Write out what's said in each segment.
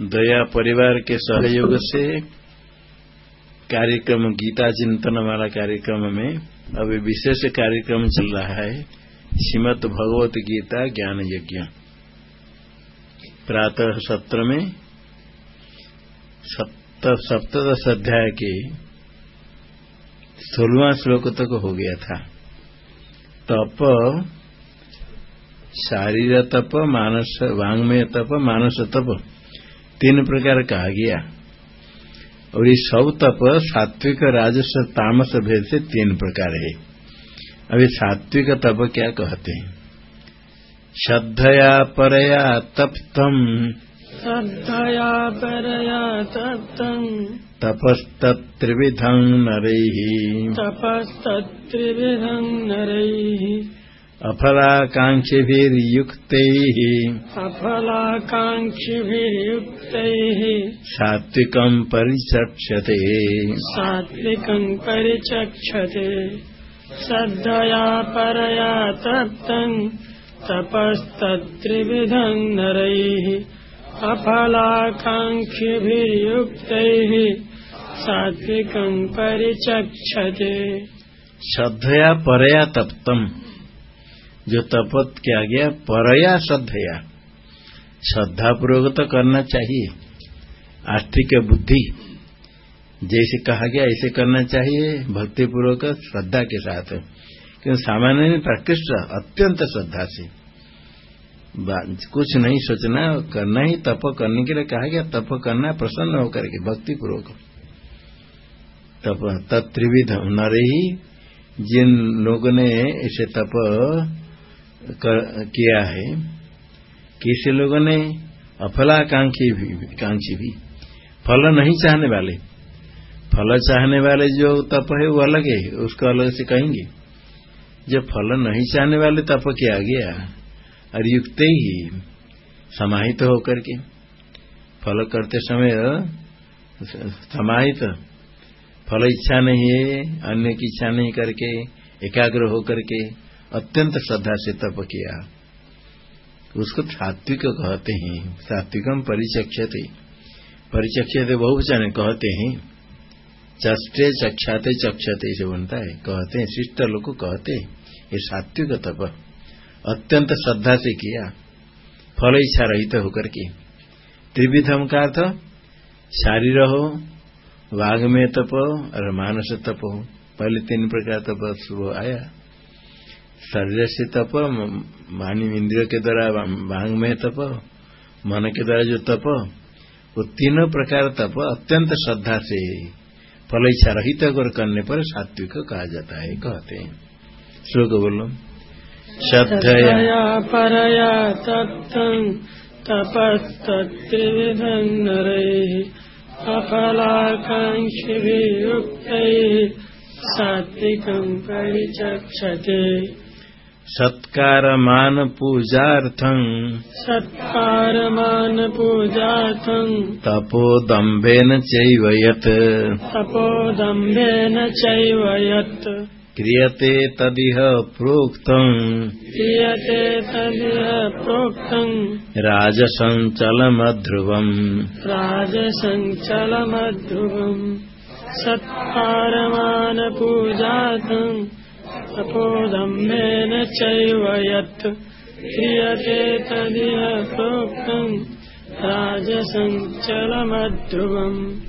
दया परिवार के सहयोग से कार्यक्रम, गीता चिंतन वाला कार्यक्रम में अभी विशेष कार्यक्रम चल रहा है। श्रीमद भगवत गीता ज्ञान यज्ञ। प्रातः सत्र में सप्तदश अध्याय के सोलवा श्लोक तक हो गया था। तप, शारीर तप, मानस, वांग्मय तप, मानस तप। तीन प्रकार कहा गया। और ये सब तप सात्विक राजस तामस भेद से तीन प्रकार है। अभी सात्विक तप क्या कहते हैं? श्रद्धया परया तप्तम। श्रद्धया परया तप्तम। तपस्तत्रिविधं नरैः। तपस्तत्रिविधं नरैः। अफलाकाङ्क्षिभिर्युक्तैः अफलाकाङ्क्षिभिर्युक्तैः सात्विकम् परिचक्षते। सात्विकं परिचक्षते। श्रद्धया परया तप्तम् तपस्तत्त्रिविधं नरैः। अफलाकाङ्क्षिभिर्युक्तैः सात्विकं परिचक्षते। श्रद्धया परया तप्तम। जो तपत किया गया, परया श्रद्धया। श्रद्धापूर्वक तो करना चाहिए। आस्तिक बुद्धि, जैसे कहा गया, ऐसे करना चाहिए, भक्तिपूर्वक श्रद्धा के साथ। क्योंकि सामान्य प्रकृष्ट, अत्यंत श्रद्धा से। कुछ नहीं सोचना, करना ही तप करने के लिए कहा गया, तप करना प्रसन्न होकर के, भक्तिपूर्वक। तप तत्रिविध नरे ही जिन लोगों ने इसे तप किया है किसी लोगों ने अफलाकांक्षी भी कांक्षी भी फल नहीं चाहने वाले। फल चाहने वाले जो तप है वो अलग है उसको अलग से कहेंगे। जो फल नहीं चाहने वाले तप किया गया और युक्त ही समाहित तो होकर के फल करते समय समाहित तो, फल इच्छा नहीं है अन्य की इच्छा नहीं करके एकाग्र होकर के अत्यंत श्रद्धा से तप किया। उसको सात्विक कहते हैं, सात्विकम परिचक्षते। परिचक्षते बहुवचन कहते हैं, चष्टे चक्षाते चक्षते से बनता है। कहते हैं, शिष्ट लोग कहते हैं, ये सात्विक तप। अत्यंत श्रद्धा से किया। फल इच्छा रहित होकर के। त्रिविधम का अर्थ, शारीर हो वाघ में तप और मानस तप हो। पहले तीन प्रकार तप सुबह आया। शरीर से तप मानी इंद्रियों के द्वारा वांग में तप मन के द्वारा जो तप, वो तीनों प्रकार तप, अत्यंत श्रद्धा से फल इच्छा रहित अगर करने पर सात्विक कहा जाता है, कहते हैं। श्लोक बोलो। श्रद्धया। परया तप्तम् तपस्तत्त्रिविधं नरैः अफलाकाङ्क्षिभिर्युक्तैः सात्विकं परिचक्षते। सत्कारमान पूजार्थम् सत्कारमान पूजार्थम् तपोदम्भेन चैव यत्। तपोदम्भेन चैव यत्। क्रियते तदिह प्रोक्तम् क्रियते तदिह प्रोक्तम् राजसञ्चलमध्रुवम्। राजसञ्चलमध्रुवम्। सत्कारमानपूजार्थम् तपोदम्भेन चैव यत् क्रियते तदिह प्रोक्तम् राजसञ्चलमध्रुवम्।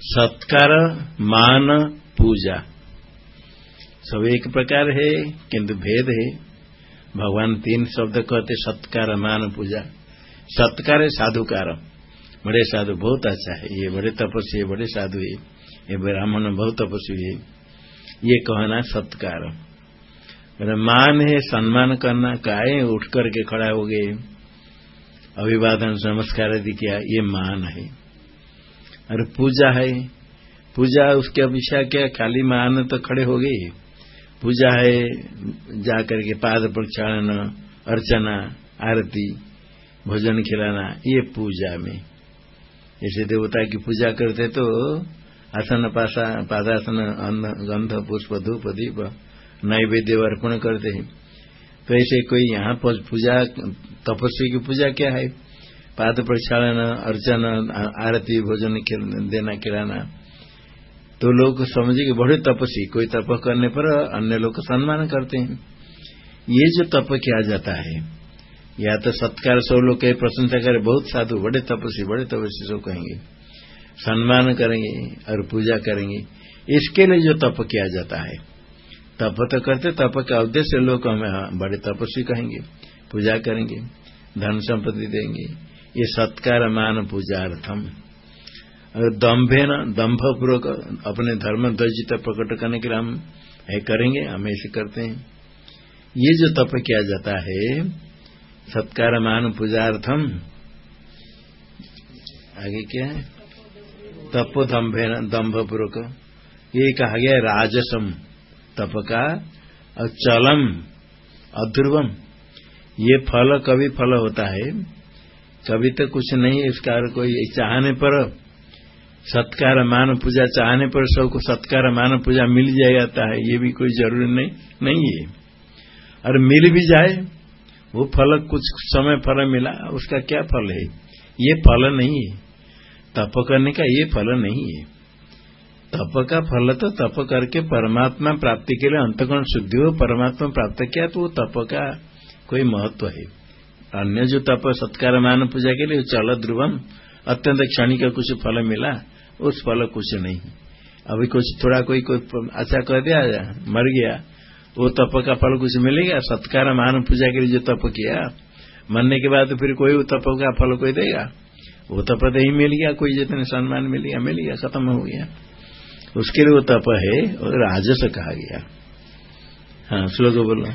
सत्कार, मान, पूजा। सब एक प्रकार है, किंतु भेद है। भगवान तीन शब्द कहते सत्कार, मान, पूजा। सत्कार है साधुकार। बड़े साधु बहुत अच्छा है। ये बड़े तपस्वी बड़े साधु है। ये ब्राह्मण बहुत तपस्वी है। ये कहना सत्कार। मान है, सम्मान करना, काहे उठ करके खड़ा हो गए? अभिवादन, नमस्कार आदि किया, ये मान है। और पूजा है। पूजा, उसके अभिषा क्या खाली मान तो खड़े हो गए पूजा है, जाकर के पाद प्रक्षालन अर्चना, आरती, भोजन खिलाना, ये पूजा में। जैसे देवता की पूजा करते तो आसन पासा, पादासन, अन्न, गंध, पुष्प, धूप, दीप नैवेद्य अर्पण करते हैं। तो ऐसे कोई यहाँ पूजा, तपस्वी की पूजा क्या है? पाद प्रक्षालन, अर्चन, आरती, भोजन देना, खिलाना। तो लोग समझे कि बड़े तपस्वी, कोई तप करने पर अन्य लोग सम्मान करते हैं। ये जो तप किया जाता है, या तो सत्कार सब लोग कहे, प्रशंसा करे, बहुत साधु, बड़े तपस्वी बड़े तपस्वी सब कहेंगे। सम्मान करेंगे और पूजा करेंगे। इसके लिए जो तप किया जाता है तप तो करते तप का उद्देश्य लोग हमें हाँ, बड़े तपस्वी कहेंगे पूजा करेंगे धन संपत्ति देंगे। ये सत्कार मान पूजार्थम। दम्भे न दम्भ पूर्वक अपने धर्म ध्वजित प्रकट करने के लिए हम है करेंगे हम ऐसे करते हैं। ये जो तप किया जाता है सत्कार मान पूजार्थम आगे क्या है? तपो दम्भे न दम्भ पूर्वक ये कहा गया राजसम। तप का चलम अध्रुवम। ये फल कभी फल होता है। कभी तो कुछ नहीं इसका कोई चाहने पर। सत्कार, मान पूजा चाहने पर सबको सत्कार, मान पूजा मिल जाता है, ये भी कोई ज़रूरी नहीं नहीं है। और मिल भी जाए, वो फल कुछ समय फल मिला, उसका क्या फल है? ये फल नहीं है। तप करने का ये फल नहीं है। तप का फल तो तप करके परमात्मा प्राप्ति के लिए अंतगुण शुद्धि हो, परमात्मा प्राप्त किया तो वो तप का कोई महत्व है। अन्य जो तप सत्कार मान पूजा के लिए चल ध्रुवम, अत्यंत क्षणिक कुछ फल मिला, उस फल कुछ नहीं। अभी कुछ थोड़ा कोई कोई अच्छा कर दिया, मर गया, वो तप का फल कुछ मिलेगा सत्कार मान पूजा के लिए जो तप किया, मरने के बाद फिर कोई तप का फल कोई देगा? वो तप तो ही मिल गया, कोई जितने सम्मान मिल गया मिल गया, खत्म हो गया। उसके लिए वो तप है और राजस कहा गया। हाँ श्लोक बोलो।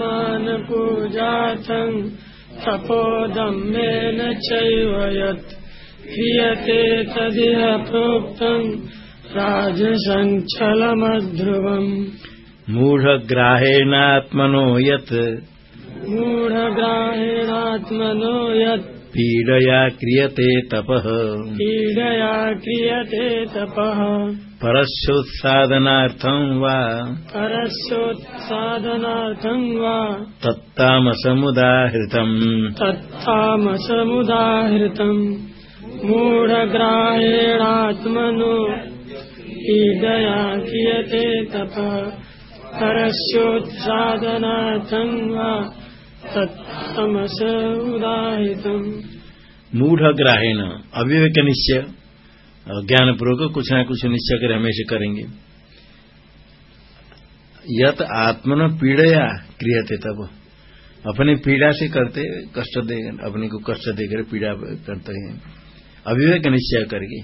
मान पूजा तपोदम्येन चैव यत् क्रियते तदिह प्रोक्तम् राजसञ्चलमध्रुवम् मूढग्राहेणात्मनो यत् मूढग्राहेणात्मनो यत् पीडया क्रियते तपः। पीडया क्रियते तपः। परस्योत्सादनार्थम् वा? परस्योत्सादनार्थम् वा? तत्तामसमुदाहृतम्। तत्तामसमुदाहृतम्। मूढग्राहेणात्मनो पीडया क्रियते तपः। परस्योत्सादनार्थम् वा तत्तमस उदाहितम् मूढ़ग्राहेण अविवेक निश्चय ज्ञान पूर्वक कुछ ना कुछ निश्चय कर हमेशा करेंगे। यत आत्मन पीड़या क्रियते तब। अपनी पीड़ा से करते कष्ट दे, अपने को कष्ट देकर पीड़ा करते हैं। अविवेक निश्चय करके,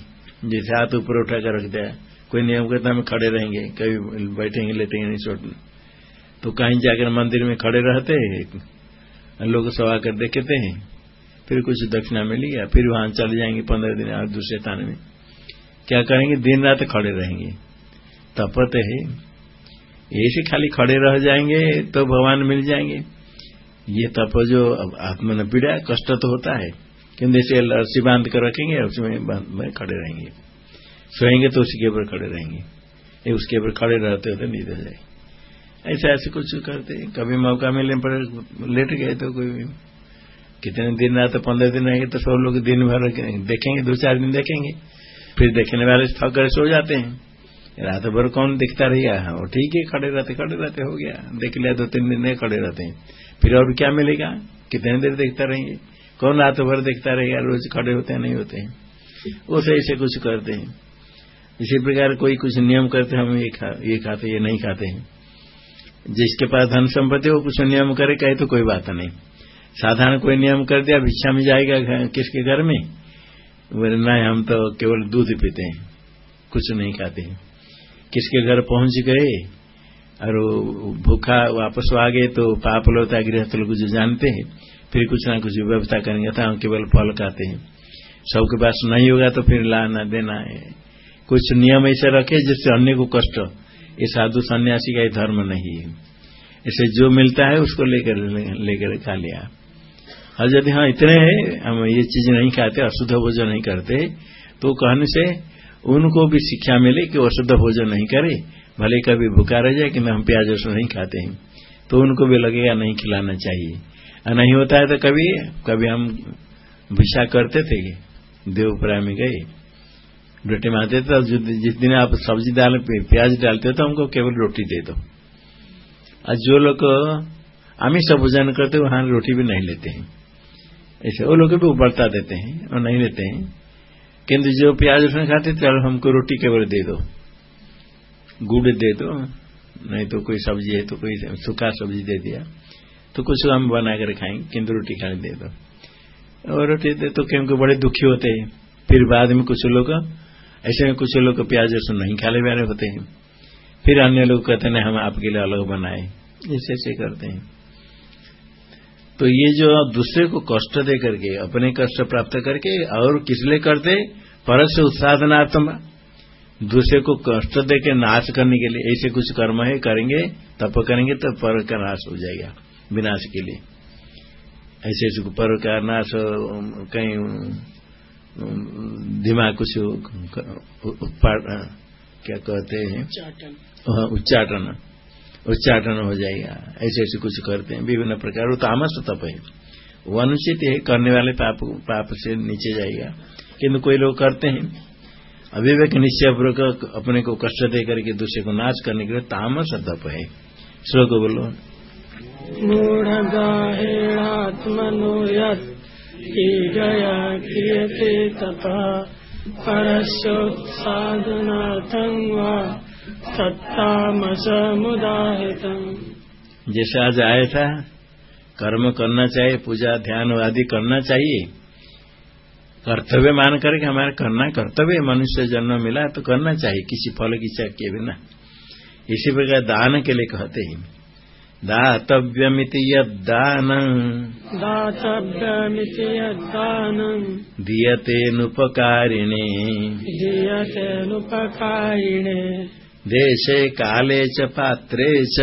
जैसे हाथ ऊपर उठा कर रख दिया, कोई नियम करता हम खड़े रहेंगे, कभी बैठेंगे लेटेंगे नहीं छोड़ तो कहीं जाकर मंदिर में खड़े रहते लोग सवा कर देखते हैं। फिर कुछ दक्षिणा मिली गया फिर वहाँ चले जाएँगे पंद्रह दिन और दूसरे स्थान में। क्या करेंगे? दिन रात खड़े रहेंगे। तपत है, ऐसे खाली खड़े रह जाएँगे तो भगवान मिल जाएँगे। ये तप जो आत्मा न पीड़ा, कष्ट तो होता है। किंतु जैसे रस्सी बाँध कर रखेंगे उसमें खड़े रहेंगे। सोएँगे तो उसी के ऊपर खड़े रहेंगे। ये उसके ऊपर खड़े रहते होते नींद हो जाए ऐसे ऐसे कुछ करते कभी मौका मिलने पर लेट गए तो कोई भी। कितने दिन रहा तो पंद्रह दिन रहेंगे तो सब लोग दिन भर देखेंगे, दो चार दिन देखेंगे। फिर देखने वाले थक कर सो जाते हैं। रात भर कौन दिखता रहेगा वो ठीक है, खड़े रहते खड़े रहते, हो गया। देख लिया, दो तीन दिन नहीं खड़े रहते हैं। फिर और क्या मिलेगा? कितने देर देखता रहेंगे? कौन रात भर देखता रहेगा रोज खड़े होते हैं, नहीं होते हैं? वो सही से कुछ करते हैं। इसी प्रकार कोई कुछ नियम करते हम ये ये खाते ये नहीं खाते हैं। जिसके पास धन संपत्ति वो कुछ नियम करे, कहे तो कोई बात नहीं। साधारण कोई नियम कर दिया, भिक्षा में जाएगा किसके घर में? बोले, नहीं, हम तो केवल दूध पीते हैं, कुछ नहीं खाते हैं। किसके घर पहुँच गए, और भूखा वापस आ गए तो पाप लोता गृहस्थ लोग जो जानते हैं। फिर कुछ ना कुछ व्यवस्था करेंगे था हम केवल फल खाते हैं। सबके पास नहीं होगा तो फिर लाना देना है। कुछ नियम ऐसे रखे जिससे अन्य को कष्ट ये साधु सन्यासी का धर्म नहीं है। इसे जो मिलता है उसको लेकर लेकर खा लिया। और यदि हाँ इतने हैं, हम ये चीज़ नहीं खाते, अशुद्ध भोजन नहीं करते तो कहने से उनको भी शिक्षा मिले कि अशुद्ध भोजन नहीं करे। भले कभी भूखा रह जाए कि हम प्याज रसुन नहीं खाते हैं। तो उनको भी लगेगा, नहीं खिलाना चाहिए। और नहीं होता है तो कभी कभी हम भिक्षा करते थे देवपुरा में गए। रोटी मारते थे, जिस दिन आप सब्ज़ी डाल प्याज डालते हो तो हमको केवल रोटी दे दो। और जो लोग, आमिष भोजन करते वहाँ रोटी भी नहीं लेते हैं। ऐसे वो लोग भी उबरता देते हैं, और नहीं लेते हैं। किंतु जो प्याज उसमें खाते चलो हमको रोटी केवल दे दो। गुड़ दे दो, नहीं तो कोई सब्ज़ी है तो कोई सूखा सब्ज़ी दे दिया। तो कुछ हम बना कर खाएँगे किंतु रोटी खाने दे दो। और रोटी दे तो क्योंकि बड़े दुखी होते हैं। फिर बाद में कुछ लोग ऐसे में कुछ लोग प्याज रसुन नहीं खाने वाले होते हैं। फिर अन्य लोग कहते हैं हम आपके लिए अलग बनाए। ऐसे ऐसे करते हैं। तो ये जो दूसरे को कष्ट दे करके, अपने कष्ट प्राप्त करके और किस लिए करते? पर से उत्साधनात्म दूसरे को कष्ट दे के नाश करने के लिए ऐसे कुछ कर्म है, करेंगे, तप करेंगे तो पर का नाश हो जाएगा, विनाश के लिए। ऐसे ऐसे पर का नाश, कहीं दिमाग कुछ क्या कहते हैं? उच्चाटन। उच्चाटन। हो जाएगा। ऐसे ऐसे कुछ करते हैं। विभिन्न प्रकार। तामस तप है। वो अनुचित है। करने वाले पाप पाप से नीचे जाएगा। किंतु कोई लोग करते हैं। अविवेक निश्चय पूर्वक अपने को कष्ट दे करके दूसरे को नाश करने के लिए तामस तप है। श्लोक बोलो। मूढ़गाहेणात्मनो यया क्रियते वा सत्तामसमुदाहितम्। जैसे आज आया था, कर्म करना चाहिए, पूजा, ध्यान आदि करना चाहिए। कर्तव्य मान करके हमारे करना कर्तव्य मनुष्य जन्म मिला तो करना चाहिए, किसी फल की इच्छा किए बिना। इसी प्रकार दान के लिए कहते हैं। दातव्यमिति यदान दातव्यमिति यदानम् दीयतेनुपकारिणे। दीयतेनुपकारिणे। देशे काले च पात्रे च।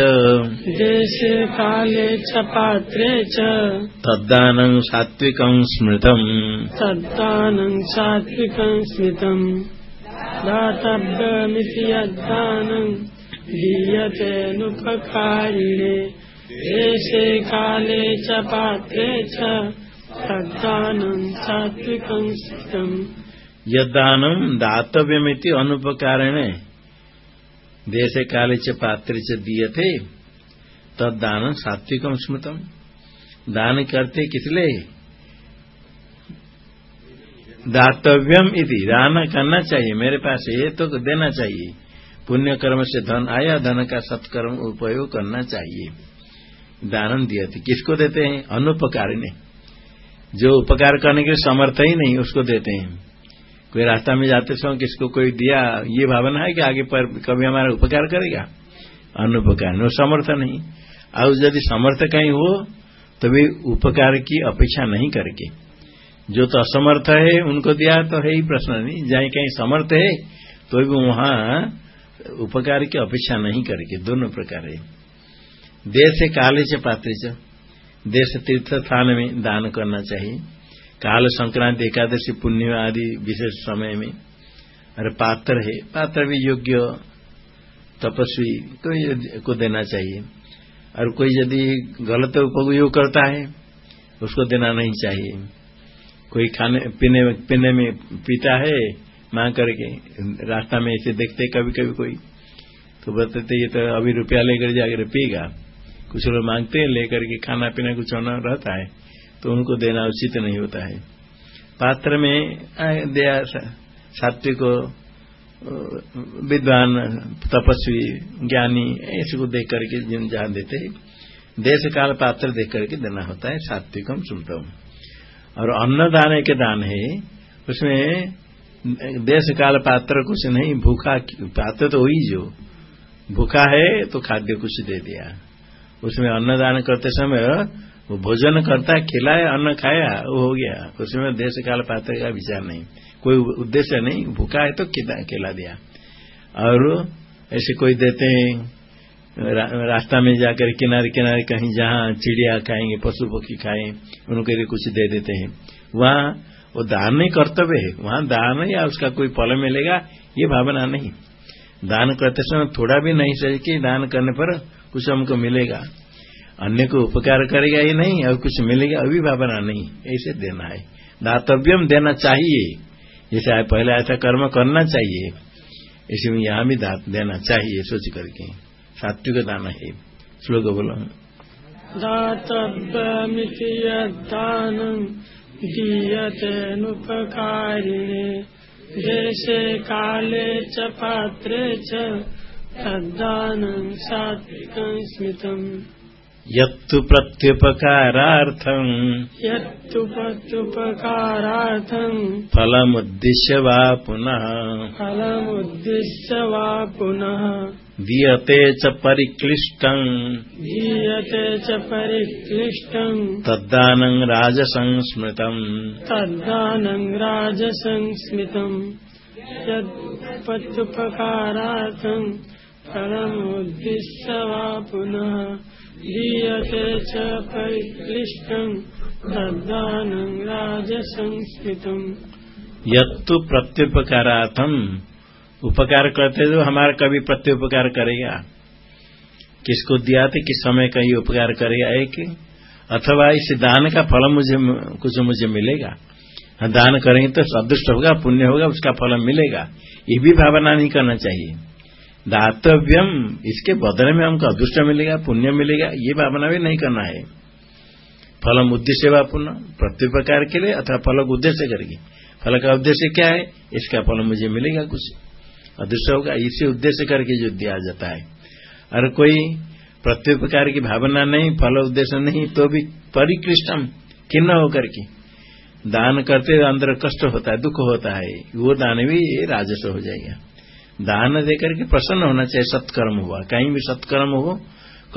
देशे काले च पात्रे च। तद्दानं सात्विकं स्मृतम्। तद्दानं सात्विकं स्मितम्। दातव्यमिति यद्दानं। दीयतेऽनुपकारिणे देशे काले च पात्रे च तद्दानं सात्विकं स्मितम् यदानं दातव्यमिति अनुपकारिणे, देशे काले च पात्रे च दीयते तद्दान सात्विकम स्मृतम। दान करते किस लिए? दातव्यम इति, दान करना चाहिए, मेरे पास ये तो देना चाहिए। पुण्य कर्म से धन आया, धन का सत्कर्म उपयोग करना चाहिए। दानम दिया थी। किसको देते हैं? अनुपकार ने जो उपकार करने के समर्थ ही नहीं, उसको देते हैं। कोई रास्ता में जाते समय किसको कोई दिया, ये भावना है कि आगे पर कभी हमारा उपकार करेगा? अनुपकार वो समर्थ नहीं। और यदि समर्थ कहीं हो तो भी उपकार की अपेक्षा नहीं करके। जो तो असमर्थ है, उनको दिया तो है ही प्रश्न नहीं। जहाँ कहीं समर्थ है तो भी वहाँ उपकार की अपेक्षा नहीं करके, दोनों प्रकार है। देश काले से पात्र देश तीर्थ स्थान में दान करना चाहिए। काल संक्रांति, एकादशी, पुण्य आदि विशेष समय में। अरे पात्र है, पात्र भी योग्य तपस्वी तो को देना चाहिए। और कोई यदि गलत उपयोग करता है, उसको देना नहीं चाहिए। कोई खाने, पीने पीने में पीता है मांग करके, रास्ता में ऐसे देखते कभी कभी कोई। तो बताते ये तो अभी रुपया लेकर जाकर पिएगा। कुछ लोग मांगते हैं, लेकर के खाना पीना कुछ होना रहता है तो उनको देना उचित नहीं होता है। पात्र में दया सात्विक विद्वान, तपस्वी, ज्ञानी, ऐसे को देख करके जिन जहाँ देते देश काल पात्र देख करके देना होता है, सात्विकम सुनतम और अन्नदान के दान है, उसमें देश काल पात्र कुछ नहीं भूखा पात्र तो हुई जो। भूखा है तो खाद्य कुछ दे दिया। उसमें अन्नदान करते समय वो भोजन करता खिलाया अन्न खाया वो हो गया। उसमें देश काल पात्र का विचार नहीं। कोई उद्देश्य नहीं भूखा है तो खिला दिया। और ऐसे कोई देते हैं रा, रास्ता में जाकर किनारे किनारे कहीं जहाँ चिड़िया खाएँगे पशु पक्षी खाएँ उनके कुछ दे देते हैं। वहाँ वो दान नहीं कर्तव्य है। वहाँ दान या उसका कोई फल मिलेगा, ये भावना नहीं। दान करते समय थोड़ा भी नहीं सही कि दान करने पर कुछ हमको मिलेगा। अन्य को उपकार करेगा ही नहीं, और कुछ मिलेगा, अभी भावना नहीं। ऐसे देना है। दातव्यम देना चाहिए। जैसे पहले ऐसा कर्म करना चाहिए। इसमें यहाँ भी दात देना चाहिए, सोच करके। सात्विक दान है। श्लोक बोलो। दातव्यमिति यद्दानम् दीयतेऽनुपकारिणे देशे काले च पात्रे च तद्दानम् सात्विकम् स्मितम्। यत्तु प्रत्युपकारार्थम्। यत्तु प्रत्युपकारार्थम्। फलमुद्दिश्य वा पुनः। फलमुद्दिश्य वा पुनः। दीयते च परिक्लिष्टम्। दीयते च परिक्लिष्टम्। तद्दानम् राजसंस्मृतम्। तद्दानम् राजसंस्मितम्। यत्पत्युपकारार्थम् फलमुद्दिश्य वा पुनः दीयते च परिक्लिष्टम्। तद्दानम् राजसंस्मितम्। यत्तु प्रत्युपकारार्थम उपकार करते तो हमारा कभी प्रत्युपकार करेगा। किसको दिया थे किस समय का ये उपकार करेगा एक? अथवा इस दान का फल मुझे कुछ मुझे मिलेगा? हाँ, दान करेंगे तो अदृष्ट होगा पुण्य होगा उसका फल मिलेगा। ये भी भावना नहीं करना चाहिए। दातव्यम इसके बदले में हमको अदृष्ट मिलेगा पुण्य मिलेगा ये भावना भी नहीं करना है। फलम उद्देश्य व पुनः प्रत्युपकार के लिए अथवा फल उद्देश्य करके। फल का उद्देश्य क्या है? इसका फल मुझे मिलेगा कुछ। अदृश्य होगा, इसी उद्देश्य करके जो दिया जाता है। और कोई प्रत्युपकार की भावना नहीं, फल उद्देश्य नहीं तो भी परिकृष्टम किन्न होकर के। दान करते अंदर कष्ट होता है, दुख होता है, वो दान भी राजस्व हो जाएगा। दान देकर के प्रसन्न होना चाहिए, सत्कर्म हुआ। कहीं भी सत्कर्म हो,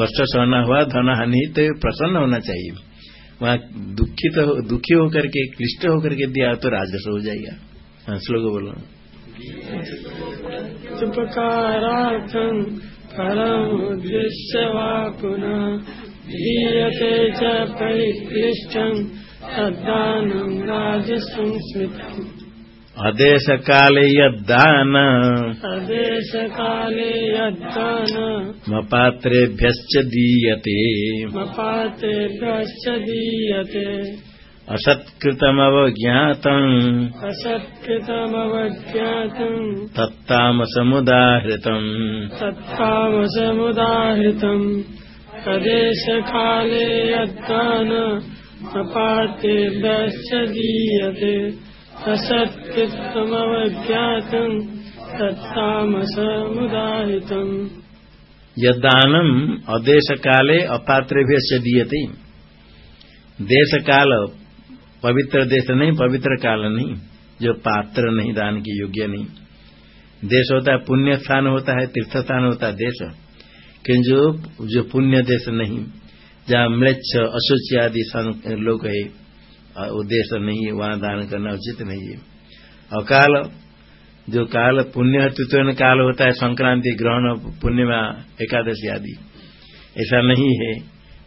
कष्ट सहना हुआ, धन हानि तो प्रसन्न होना चाहिए। वहाँ दुखी तो दुखी होकर के, क्लिष्ट होकर के दिया तो राजस्व हो जाएगा। हाँ श्लोक बोलो। उपकारार्थम् फलमुद्दिश्य वा पुनः दीयते च परिक्लिष्टम् तद्दानम् राजसंस्मृतम्। अदेश काले यद्दान। अदेश काले यद्दान। मपात्रेभ्यश्च दीयते। मपातेभ्यश्च दीयते असत्कृतमवज्ञातम् असत्कृतमवज्ञातम् तत्तामसमुदाहृतम्। तत्तामसमुदाहृतम्। प्रदेशकाले यद्दान अपात्रेभ्यश्च दीयते। असत्कृतमवज्ञातम् तत्तामसमुदाहृतम्। यद्दानम् अदेशकाले अपात्रेभ्यश्च दीयते। देशकाल पवित्र देश नहीं, पवित्र काल नहीं, जो पात्र नहीं, दान की योग्य नहीं। देश होता है, पुण्य स्थान होता है, तीर्थ स्थान होता है, देश। कि जो जो पुण्य देश नहीं, जहाँ मृक्ष अशुचि आदि लोग है, वो देश नहीं है, वहाँ दान करना उचित नहीं है। अकाल जो काल, पुण्य तृतीय काल होता है, संक्रांति, ग्रहण पूर्णिमा एकादशी आदि, ऐसा नहीं है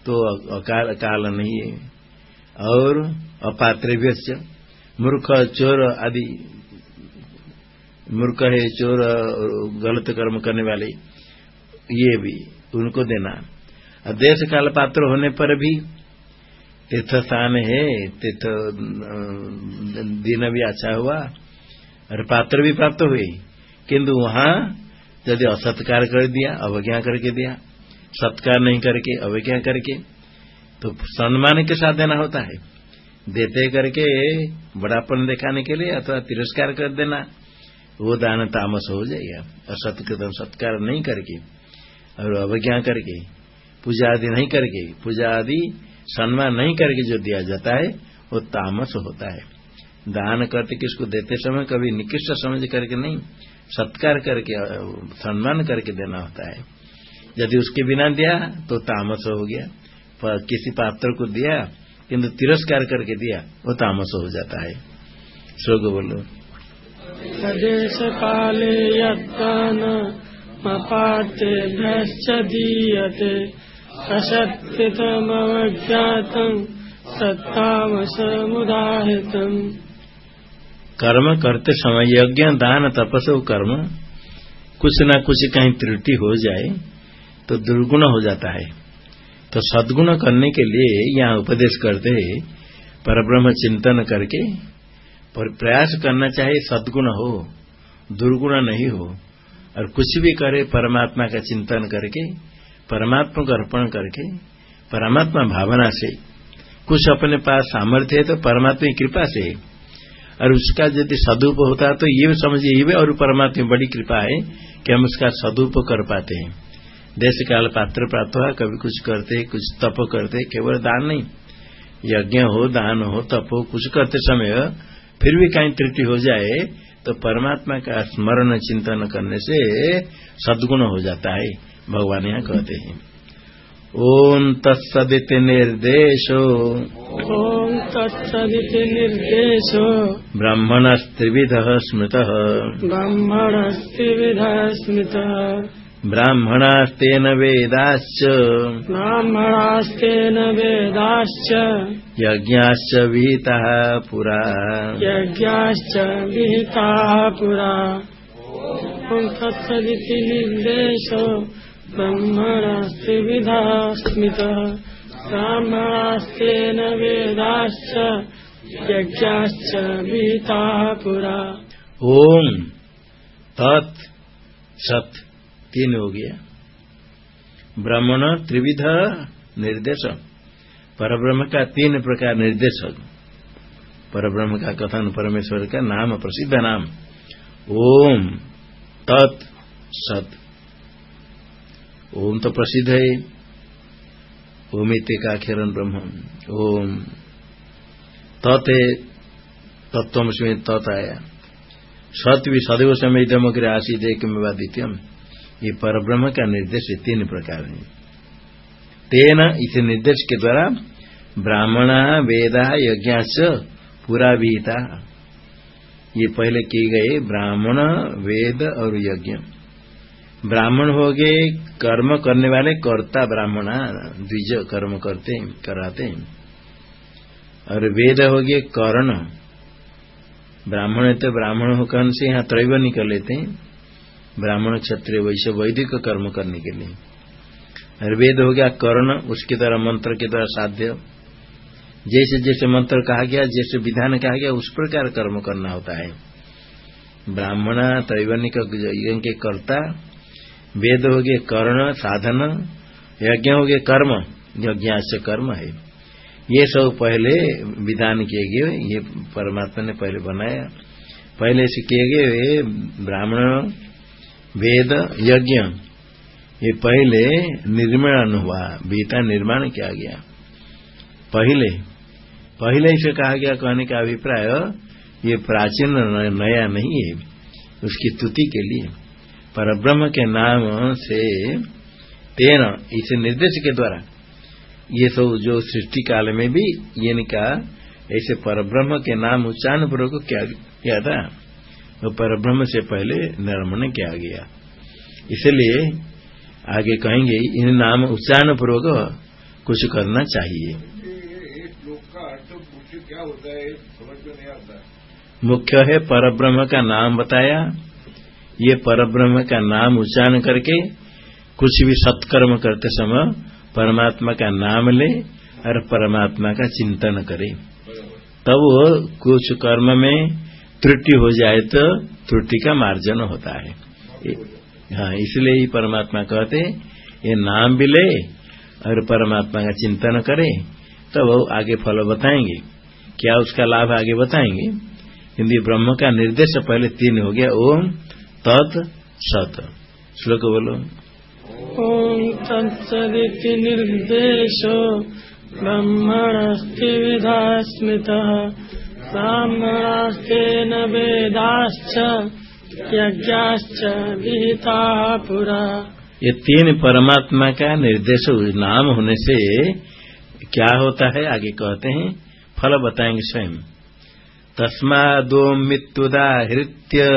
तो अकाल, काल नहीं है। और अपात्र मूर्ख, चोर आदि। मूर्ख है, चोर, गलत कर्म करने वाले। ये भी उनको देना। देश काल पात्र होने पर भी तीर्थ स्थान है, तीर्थ दिन भी अच्छा हुआ और पात्र भी प्राप्त हुए। किंतु वहाँ यदि असत्कार कर दिया, अवज्ञा करके दिया, सत्कार नहीं करके, अवज्ञा करके तो सम्मान के साथ देना होता है। देते करके बड़ापन दिखाने के लिए अथवा तिरस्कार कर देना, वो दान तामस हो जाएगा। और सत्कृतम सत्कार नहीं करके, और अवज्ञा करके, पूजा आदि नहीं करके, पूजा आदि सम्मान नहीं करके जो दिया जाता है, वो तामस होता है। दान करते किसको देते समय कभी निकृष्ट समझ करके नहीं, सत्कार करके सम्मान करके देना होता है। यदि उसके बिना दिया तो तामस हो गया। किसी पात्र को दिया किंतु तिरस्कार करके दिया वो तामस हो जाता है। श्लोक बोलो। प्रदेश काले यत्न मपातेभ्यश्च दीयते सत्तामसमुदाहृतम् कर्म करते समय यज्ञ दान तपस कर्म कुछ न कुछ कहीं त्रुटि हो जाए तो दुर्गुण हो जाता है। तो सद्गुण करने के लिए यहाँ उपदेश करते हैं, परब्रह्म चिंतन करके, पर प्रयास करना चाहिए सद्गुण हो, दुर्गुण नहीं हो, और कुछ भी करे परमात्मा का चिंतन करके, परमात्मा को अर्पण करके, परमात्मा भावना से, कुछ अपने पास सामर्थ्य है तो परमात्मा की कृपा से, और उसका यदि सदुप होता है तो ये समझिए, ये भी और परमात्मा बड़ी कृपा है कि हम उसका सदुप कर पाते हैं। देश काल पात्र प्राप्त हुआ कभी कुछ करते कुछ तप करते केवल दान नहीं। यज्ञ हो दान हो तप हो कुछ करते समय फिर भी कहीं त्रुटि हो जाए तो परमात्मा का स्मरण चिंतन करने से सदगुण हो जाता है भगवान यहाँ कहते हैं। ओम तत्सदिति निर्देशो। ॐ तत्सदिति निर्देशो। ब्रह्मणस्त्रिविध स्मृत। ब्रह्मणस्त्रिविधः स्मृतः। ब्राह्मणास्तेन वेदाश्च। ब्राह्मणास्तेन वेदाश्च। यज्ञाश्च विहिताः पुरा। यज्ञाश्च विहिताः पुरा। ॐ तत्सदिति निर्देशो ब्रह्मणस्त्रिविधः स्मृतः ब्राह्मणास्तेन वेदाश्च। यज्ञाश्च विहिताः पुरा। ओम तत् सत तीन हो गया। ब्राह्मण त्रिविध निर्देश। परब्रह्म का तीन प्रकार निर्देश परब्रह्म का कथन परमेश्वर का नाम, प्रसिद्ध नाम। ओम, तत्, सत। ओम तो प्रसिद्ध है। ओमित का अक्षरन ब्रह्म। ओम, तत् तत्व में तत् आया। सत्य भी सदैव समय इधम अग्र आशीत एक में द्वितीयम। ये परब्रह्म का निर्देश तीन प्रकार है। तेन इस निर्देश के द्वारा ब्राह्मण, वेदा यज्ञाच पूरा विहिता ये पहले किए गए ब्राह्मण, वेद और यज्ञ। ब्राह्मण हो गए, कर्म करने वाले कर्ता ब्राह्मण, द्विज कर्म करते हैं, कराते हैं। और वेद हो गए कर्ण। ब्राह्मण है तो ब्राह्मण होकर से यहाँ त्रैव निकल लेते हैं। ब्राह्मण, क्षत्रिय, वैश्य, वैदिक कर्म करने के लिए। वेद हो गया, कर्ण, उसके द्वारा मंत्र के द्वारा साध्य। जैसे जैसे मंत्र कहा गया, जैसे विधान कहा गया, उस प्रकार कर्म करना होता है। ब्राह्मण, त्रैवनिक यज्ञ के कर्ता, वेद हो गए, कर्ण, साधन, यज्ञ हो गए, कर्म। यज्ञ से कर्म है। ये सब पहले विधान किए गए, ये परमात्मा ने पहले बनाया। पहले से किए गए ब्राह्मण वेद यज्ञ। ये पहले निर्माण हुआ, बीता निर्माण किया गया। पहले पहले से कहा गया कहने का अभिप्राय, ये प्राचीन नया नहीं है, उसकी स्तुति के लिए। पर ब्रह्म के नाम से तेना इस निर्देश के द्वारा। ये सब जो सृष्टि काल में भी ये निका ऐसे परब्रह्म के नाम उच्चारण पूर्वक किया था। वो पर ब्रह्म से पहले निर्मण किया गया इसलिए आगे कहेंगे, इन नाम उच्चारण पूर्वक कुछ करना चाहिए। मुख्य है परब्रह्म का नाम बताया। ये परब्रह्म का नाम उच्चारण करके कुछ भी सत्कर्म करते समय परमात्मा का नाम ले और परमात्मा का चिंतन करे। तब कुछ कर्म में त्रुटि हो जाए तो त्रुटि का मार्जन होता है। हाँ इसलिए ही परमात्मा कहते ये नाम भी ले और परमात्मा का चिंतन करे तो वो आगे फल बताएँगे। क्या उसका लाभ आगे बताएँगे? हिंदी ब्रह्म का निर्देश पहले तीन हो गया, ओम, तत्, सत। श्लोक बोलो। ॐ तत्सदिति निर्देशो ब्रह्मणस्ति विधा वेदाश्च यज्ञाश्च विहिताः पुरा। ये तीन परमात्मा का निर्देश नाम होने से क्या होता है आगे कहते हैं फल बताएँगे स्वयं। तस्मादोमित्युदाहृत्य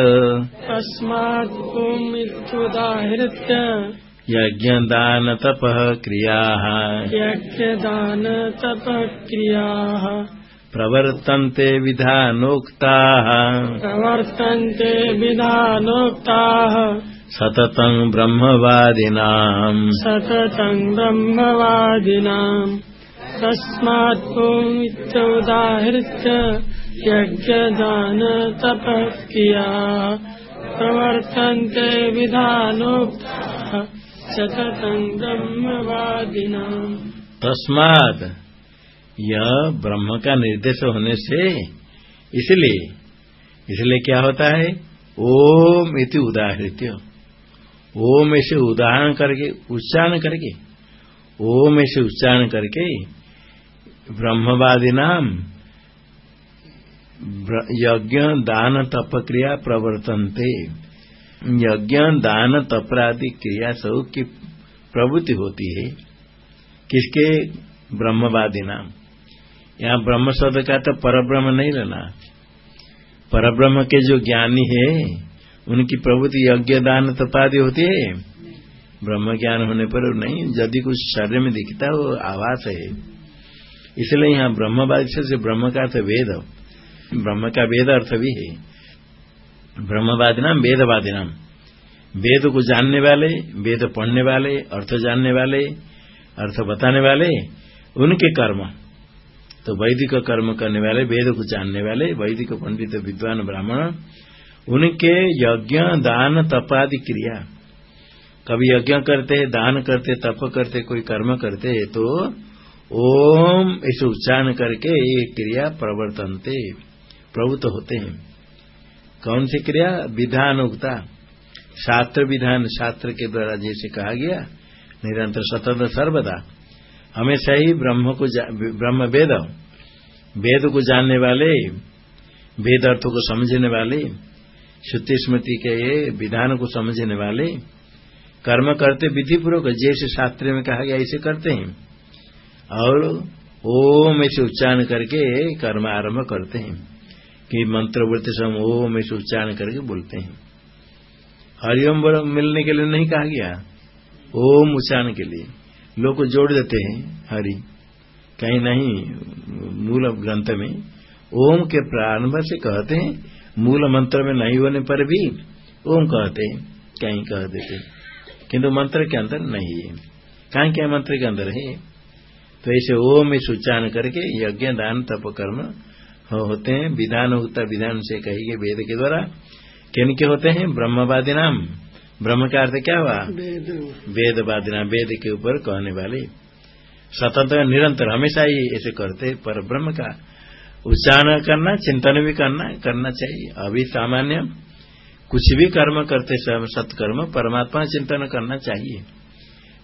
तस्मात् ओमित्युदाहृत्य यज्ञदान तपः क्रियाः। यज्ञदानतपक्रियाः प्रवर्तन्ते विधानोक्ताः। प्रवर्तन्ते विधानोक्ताः। सततं ब्रह्मवादिनाम्। सततं ब्रह्मवादिनाम्। तस्मात् उदाहृत्य यज्ञदानतपक्रिया। प्रवर्तन्ते विधानोक्ताः। सततं ब्रह्मवादिनाम्। तस्माद यह ब्रह्म का निर्देश होने से इसलिए इसलिए क्या होता है? ओम इति उदाहृत्य। ओम ऐसे उदाहरण करके, उच्चारण करके, ओम ऐसे उच्चारण करके ब्रह्मवादी नाम यज्ञ दान तप क्रिया प्रवर्तनते। यज्ञ दान तपरादि क्रिया सब की प्रवृत्ति होती है। किसके? ब्रह्मवादी नाम। यहाँ ब्रह्म शब्द का तो परब्रह्म नहीं लेना परब्रह्म के जो ज्ञानी है, उनकी प्रवृत्ति यज्ञ, दान तपादि होती है। ब्रह्म ज्ञान होने पर नहीं, यदि कुछ शरीर में दिखता है, वो आवास है। इसलिए यहाँ ब्रह्मवादी से ब्रह्म का अर्थ वेद, ब्रह्म का वेद अर्थ भी है। ब्रह्मवादी नाम वेदवादी नाम वेद को जानने वाले, वेद पढ़ने वाले, अर्थ जानने वाले, अर्थ बताने वाले, उनके कर्म। तो वैदिक कर्म करने वाले, वेद को जानने वाले, वैदिक पंडित, विद्वान, ब्राह्मण, उनके यज्ञ, दान तपादि क्रिया। कभी यज्ञ करते, दान करते, तप करते, कोई कर्म करते तो ओम इसे उच्चारण करके ये क्रिया प्रवर्तनते प्रभुत्व होते हैं। कौन सी क्रिया? विधान उगता शास्त्र विधान, शास्त्र के द्वारा जैसे कहा गया, निरंतर, स्वतंत्र, सर्वदा। हमेशा ही ब्रह्म को ब्रह्म वेद वेद को जानने वाले वेद अर्थों को समझने वाले, श्रुति स्मृति के ये विधान को समझने वाले, कर्म करते विधि पूर्वक जैसे शास्त्र में कहा गया, ऐसे करते हैं। और ओम ऐसे उच्चारण करके कर्म आरंभ करते हैं। कि मंत्र बोलते समय ओम ऐसे उच्चारण करके बोलते हैं। हरिओम मिलने के लिए नहीं कहा गया। ओम उच्चारण के लिए। लोग को जोड़ देते हैं, हरि। कहीं नहीं, मूल ग्रंथ में, ओम के प्रारंभ से कहते हैं, मूल मंत्र में नहीं होने पर भी ओम कहते हैं, कहीं कह देते किंतु मंत्र के अंदर नहीं है। कहीं क्या मंत्र के अंदर है। तो ऐसे ओम इस उच्चारण करके यज्ञ, दान, तप, कर्म होते हैं। विधान होता विधान से कही गए वेद के द्वारा। किन के होते हैं? ब्रह्मवादी नाम। ब्रह्म का अर्थ क्या हुआ? वेदवादी नाम वेद के ऊपर कहने वाले सतत निरंतर हमेशा ही ऐसे करते पर ब्रह्म का उच्चारण करना चिंतन भी करना करना चाहिए। अभी सामान्य कुछ भी कर्म करते सत्कर्म परमात्मा चिंतन करना चाहिए।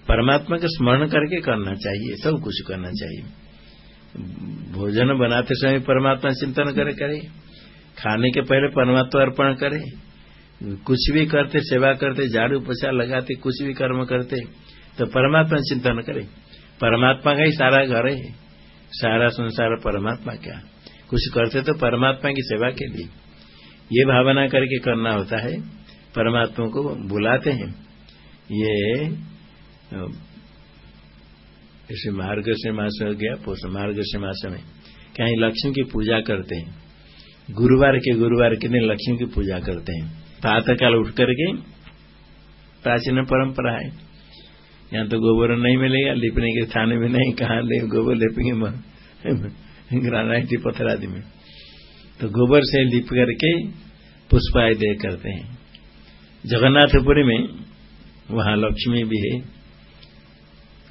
परमात्मा का स्मरण करके करना चाहिए सब कुछ करना चाहिए। भोजन बनाते समय परमात्मा चिंतन करे करे। खाने के पहले परमात्मा अर्पण करे। कुछ भी करते, सेवा करते, झाड़ू पोछा लगाते, कुछ भी कर्म करते तो परमात्मा चिंतन करे। परमात्मा का ही सारा घर है। सारा संसार परमात्मा क्या कुछ करते तो परमात्मा की सेवा के लिए। ये भावना करके करना होता है। परमात्मा को बुलाते हैं। ये जैसे मार्ग से मास हो गया पोष मार्ग से मास में। कहीं लक्ष्मी की पूजा करते हैं। गुरुवार के गुरुवार के दिन लक्ष्मी की पूजा करते हैं। प्रातः काल उठ करके प्राचीन परंपरा है यहाँ तो गोबर नहीं मिलेगा लिपने के थाने में नहीं कहा ले गोबर लिपेंगे ग्रानाइटी पत्थर आदि में तो गोबर से लिप करके पुष्पाय दे करते हैं जगन्नाथपुरी में वहाँ लक्ष्मी भी है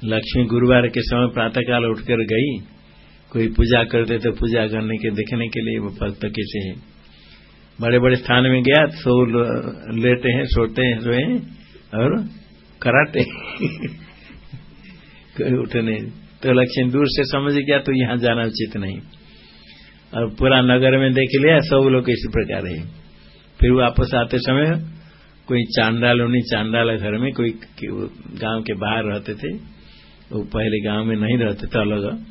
लक्ष्मी गुरुवार के समय प्रातःकाल उठकर गई कोई पूजा करते तो पूजा करने के देखने के लिए वो भक्त कैसे है बड़े बड़े स्थान में गया, सो लेते हैं, सोते हैं, सोए और कोई उठने तो लक्ष्मी दूर से समझ गया तो यहाँ जाना उचित नहीं। और पूरा नगर में देख लिया, सब लोग इसी प्रकार है। फिर वापस आते समय कोई चांडाल, उन्हीं चांडाल घर में कोई गाँव के बाहर रहते थे। वो पहले गाँव में नहीं रहते थे अलग।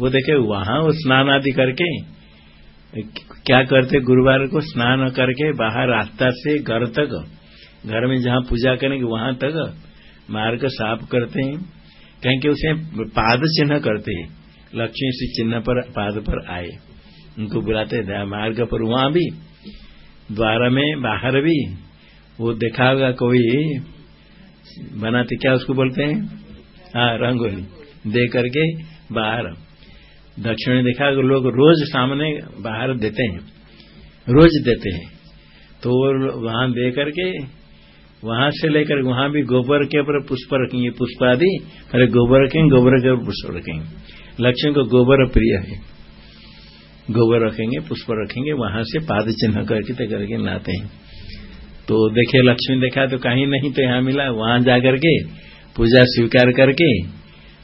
वो देखे, वहाँ वो स्नान आदि करके क्या करते? गुरुवार को स्नान करके बाहर रास्ता से घर तक, घर में जहाँ पूजा करेंगे वहाँ तक मार्ग साफ़ करते हैं। कहीं के उसे पाद चिन्ह करते हैं। लक्ष्मी से चिन्ह पर, पाद पर आए। उनको बुलाते मार्ग पर वहाँ भी, द्वारा में बाहर भी वो देखा होगा कोई बनाते। क्या उसको बोलते हैं? हाँ रंगोली। दे करके बाहर। दक्षिण देखा लोग रोज सामने बाहर देते हैं, रोज देते हैं। तो वहाँ दे करके वहाँ से लेकर वहाँ भी गोबर के ऊपर पुष्प रखेंगे पुष्प आदि अरे गोबर रखेंगे, गोबर के ऊपर पुष्प रखेंगे। लक्ष्मी को गोबर प्रिय है। गोबर रखेंगे, पुष्प रखेंगे, वहाँ से पाद चिन्ह करके करके लाते हैं। तो देखे लक्ष्मी देखा तो कहीं नहीं तो यहाँ मिला। वहाँ जाकर के पूजा स्वीकार करके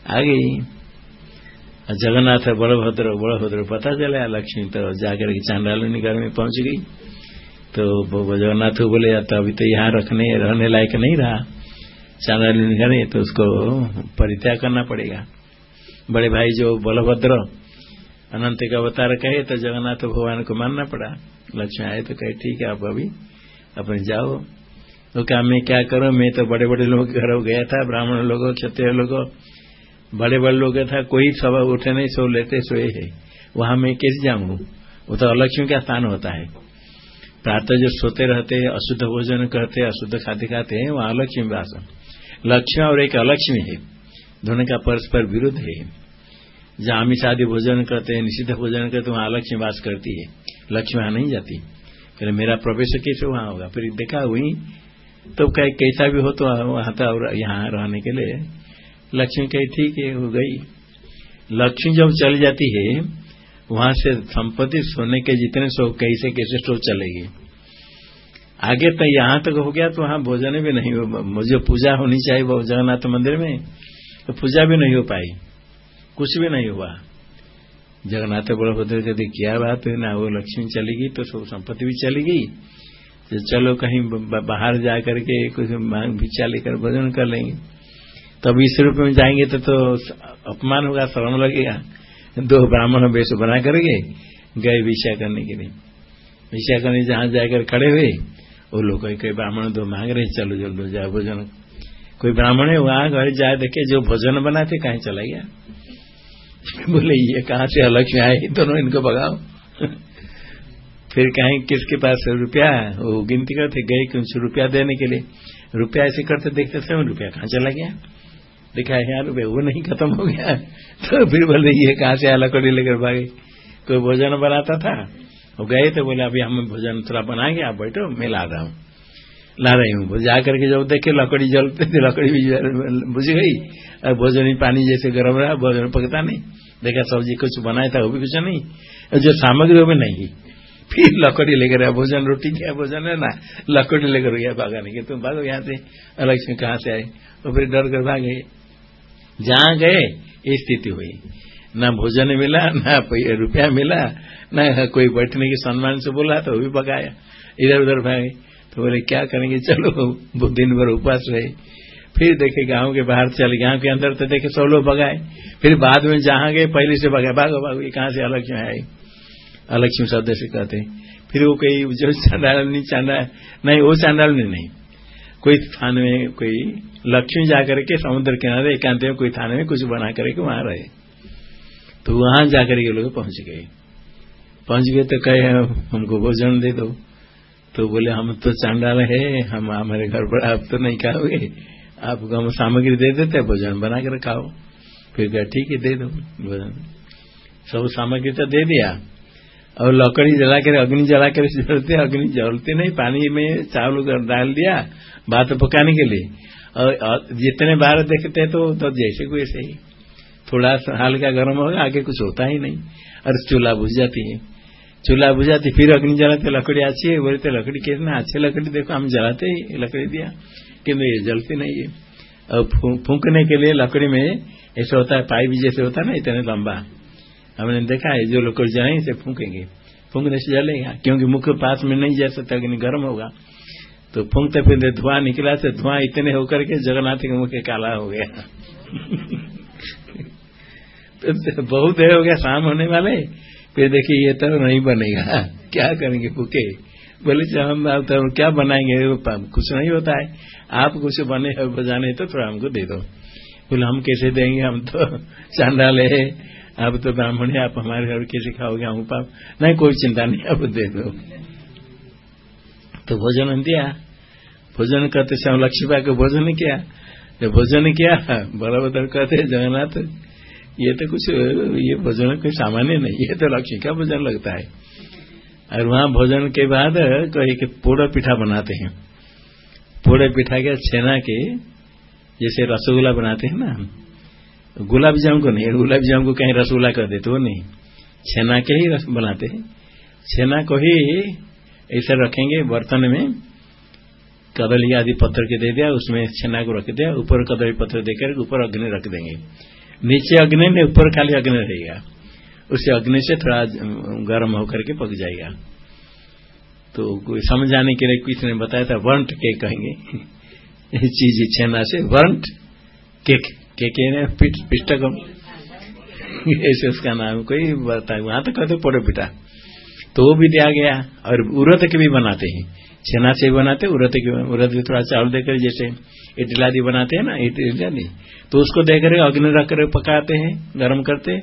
आ गई जगन्नाथ बड़भद्र बड़भद्र, पता चला लक्ष्मी तो जाकर के चांडालुनी घर में पहुँच गई। तो जगन्नाथ बोले तो अभी तो यहाँ रखने, रहने लायक नहीं रहा। चांडालुनी घर तो उसको परित्याग करना पड़ेगा। बड़े भाई जो बलभद्र अनंत का अवतार कहे तो जगन्नाथ भगवान को मानना पड़ा। लक्ष्मी आए तो कहे, ठीक है, आप अभी अपने जाओ। तो क्या मैं क्या करूँ? मैं तो बड़े बड़े लोगों के घर गया था, ब्राह्मण लोग, क्षत्रिय लोग बड़े बड़े लोग था, कोई सब उठे नहीं, सो लेते सोए है। वहाँ मैं कैसे जाऊँ? वो तो अलक्ष्मी का स्थान होता है? प्रातः जो सोते रहते हैं, अशुद्ध भोजन करते अशुद्ध खाद्य खाते हैं, वहाँ अलक्ष्मी वास लक्ष्मी और एक अलक्ष्मी है? दोनों का परस्पर विरुद्ध है। जहाँ आमिष आदि भोजन करते हैं, निषिद्ध भोजन करते वहाँ अलक्ष्मी वास करती है? लक्ष्मी वहाँ नहीं जाती। फिर मेरा प्रवेश कैसे वहाँ होगा? फिर देखा हुई तो कैसा भी हो तो वहाँ तो यहाँ रहने के लिए लक्ष्मी कही, ठीक है, हो गई। लक्ष्मी जब चली जाती है, वहाँ से संपत्ति सोने के जितने सो कैसे कैसे सो चलेगी? आगे तो यहाँ तक हो गया तो वहाँ भोजन भी नहीं हो, मुझे पूजा होनी चाहिए जगन्नाथ मंदिर में तो पूजा भी नहीं हो पाई। कुछ भी नहीं हुआ। जगन्नाथ बड़भद्र यदि क्या बात है, ना वो लक्ष्मी चली गई तो सब संपत्ति भी चली गई तो चलो कहीं बाहर जा करके कुछ मांग भिक्षा लेकर भोजन कर लेंगे। तब इस रूप में जाएँगे तो, तो अपमान होगा शर्म लगेगा। दो ब्राह्मण वेश बना करके गए विषय करने के लिए। विषय करने जहाँ जाकर खड़े हुए वो लोग कोई ब्राह्मण दो मांग रहे चलो जल्द जाओ भोजन। कोई ब्राह्मण है वहाँ घर जाए देखे जो भोजन बनाते कहीं चला गया। बोले ये कहाँ से अलग से आए दोनों इनको भगाओ। फिर कहीं किसके पास रुपया वो गिनती करते गए कुछ रुपया देने के लिए। रुपया ऐसे करते देखते समय रुपया कहाँ चला गया? देखा यार, वो नहीं खत्म हो गया। तो फिर बोले, ये कहाँ से लकड़ी लेकर भागे? कोई भोजन बनाता था, वो गए तो बोले, अभी हम भोजन थोड़ा बनाएँगे, आप बैठो, मैं ला रहा हूँ। ला रही हूँ जा करके जब देखे, लकड़ी जलते थे, लकड़ी भी बुझ गई, और भोजन पानी जैसे गर्म रहा, भोजन पकता नहीं। देखा, सब्ज़ी कुछ बनाया था, वो भी कुछ नहीं जो सामग्री वो नहीं। फिर लकड़ी लेकर आया, भोजन रोटी क्या, भोजन है ना? लकड़ी लेकर गया भागाने के तुम भागो यहाँ से। अलग से कहा से आए तो फिर डर कर भागे। जहाँ गए, ये स्थिति हुई। न भोजन मिला, न रुपया मिला, न कोई बैठने के सम्मान से बोला तो भी पकाया इधर उधर भागे। तो बोले, क्या करेंगे? चलो दिन भर उपवास रहे। फिर देखे गाँव के बाहर चले, गाँव के अंदर तो देखे सब लोग भगाए फिर बाद में जहाँ गए, पहले से भगाए भागो भागो, ये कहाँ से अलग आए? अलक्ष्मी शब्द से कहते फिर वो कोई जो चांडाल नहीं चांडा नहीं, वो चांडाल नहीं। कोई स्थान में कोई लक्ष्मी जाकर के समुद्र किनारे एकांत में कोई थाने में कुछ बना करके वहाँ रहे। तो वहाँ जाकर के लोग पहुँच गए। पहुँच गए तो कहे, हमको भोजन दे दो। तो बोले, हम तो चांडाल है, हम हमारे घर पर आप तो नहीं खाओगे। आपको हम सामग्री दे देते हैं भोजन बना कर खाओ। फिर ठीक है, दे दो भोजन। सब सामग्री तो दे दिया। और लकड़ी जला कर अग्नि जला कर जलते अग्नि जलते नहीं पानी में चावल डाल दिया भात पकाने के लिए। और जितने बार देखते हैं तो, तो जैसे को ऐसे ही थोड़ा हल्का गर्म होगा आगे कुछ होता ही नहीं। और चूल्हा बुझ जाती है। चूल्हा बुझ जाती फिर अग्नि जलाते लकड़ी अच्छी है बोलते लकड़ी कितना अच्छी लकड़ी देखो हम जलाते ही लकड़ी दिया किन्तु ये जलती नहीं है। और फूकने के लिए लकड़ी में ऐसा होता है पाइप जैसे होता है ना इतने लंबा। हमने देखा है, जो जलाएँगे से फूकेंगे। फूकने से जलेगा, क्योंकि मुख्य पास में नहीं जा सकता अग्नि गर्म होगा। तो फूंकते फिरते धुआँ निकला से धुआँ इतने होकर के जगन्नाथ के मुख काला हो गया। तो बहुत देर हो गया शाम होने वाले। फिर देखिए, ये तो नहीं बनेगा। क्या करेंगे भूखे बोले, जब हम तो क्या बनाएँगे? कुछ नहीं होता है। आप कुछ बने बजाने तो थोड़ा हमको दे दो। बोले, हम कैसे देंगे? हम तो चांडाल है। आप तो ब्राह्मण है आप हमारे घर कैसे खाओगे हम पाप। नहीं, कोई चिंता नहीं आप दे दो। तो भोजन दिया। भोजन करते समय लक्ष्मी पा के भोजन किया। जब भोजन किया बलभद्र कहते जगन्नाथ, ये तो कुछ, ये भोजन कोई सामान्य नहीं, ये तो लक्ष्मी का भोजन लगता है। और वहाँ भोजन के बाद कहीं के पोड़ा पिठा बनाते हैं। पोड़े पिठा के छेना के, जैसे रसगुल्ला बनाते हैं ना गुलाब जामुन को नहीं गुलाब जामुन को कहीं रसगुल्ला कर देते वो नहीं। छेना के ही रस बनाते हैं। छेना को ही ऐसे रखेंगे बर्तन में, कदली आदि पत्थर के दे दिया, उसमें छेना को रख दिया, ऊपर कदली पत्थर देकर ऊपर अग्नि रख देंगे। नीचे अग्नि में ऊपर खाली अग्नि रहेगा। उसे अग्नि से थोड़ा गर्म होकर के पक जाएगा। तो कोई समझाने के लिए किसी ने बताया था, वंट केक कहेंगे। चीज़ छेना से, वंट केक। के ने पिष्टकम। ऐसे उसका नाम कोई बताए वहाँ तो कहते पोड़ो पिटा तो वो भी दिया गया, और उरत के भी बनाते हैं। छेना से भी बनाते, उरत के उरत भी थोड़ा चावल देकर जैसे इडली आदि बनाते हैं ना इडली तो उसको देकर अग्नि रख कर पकाते हैं, गर्म करते,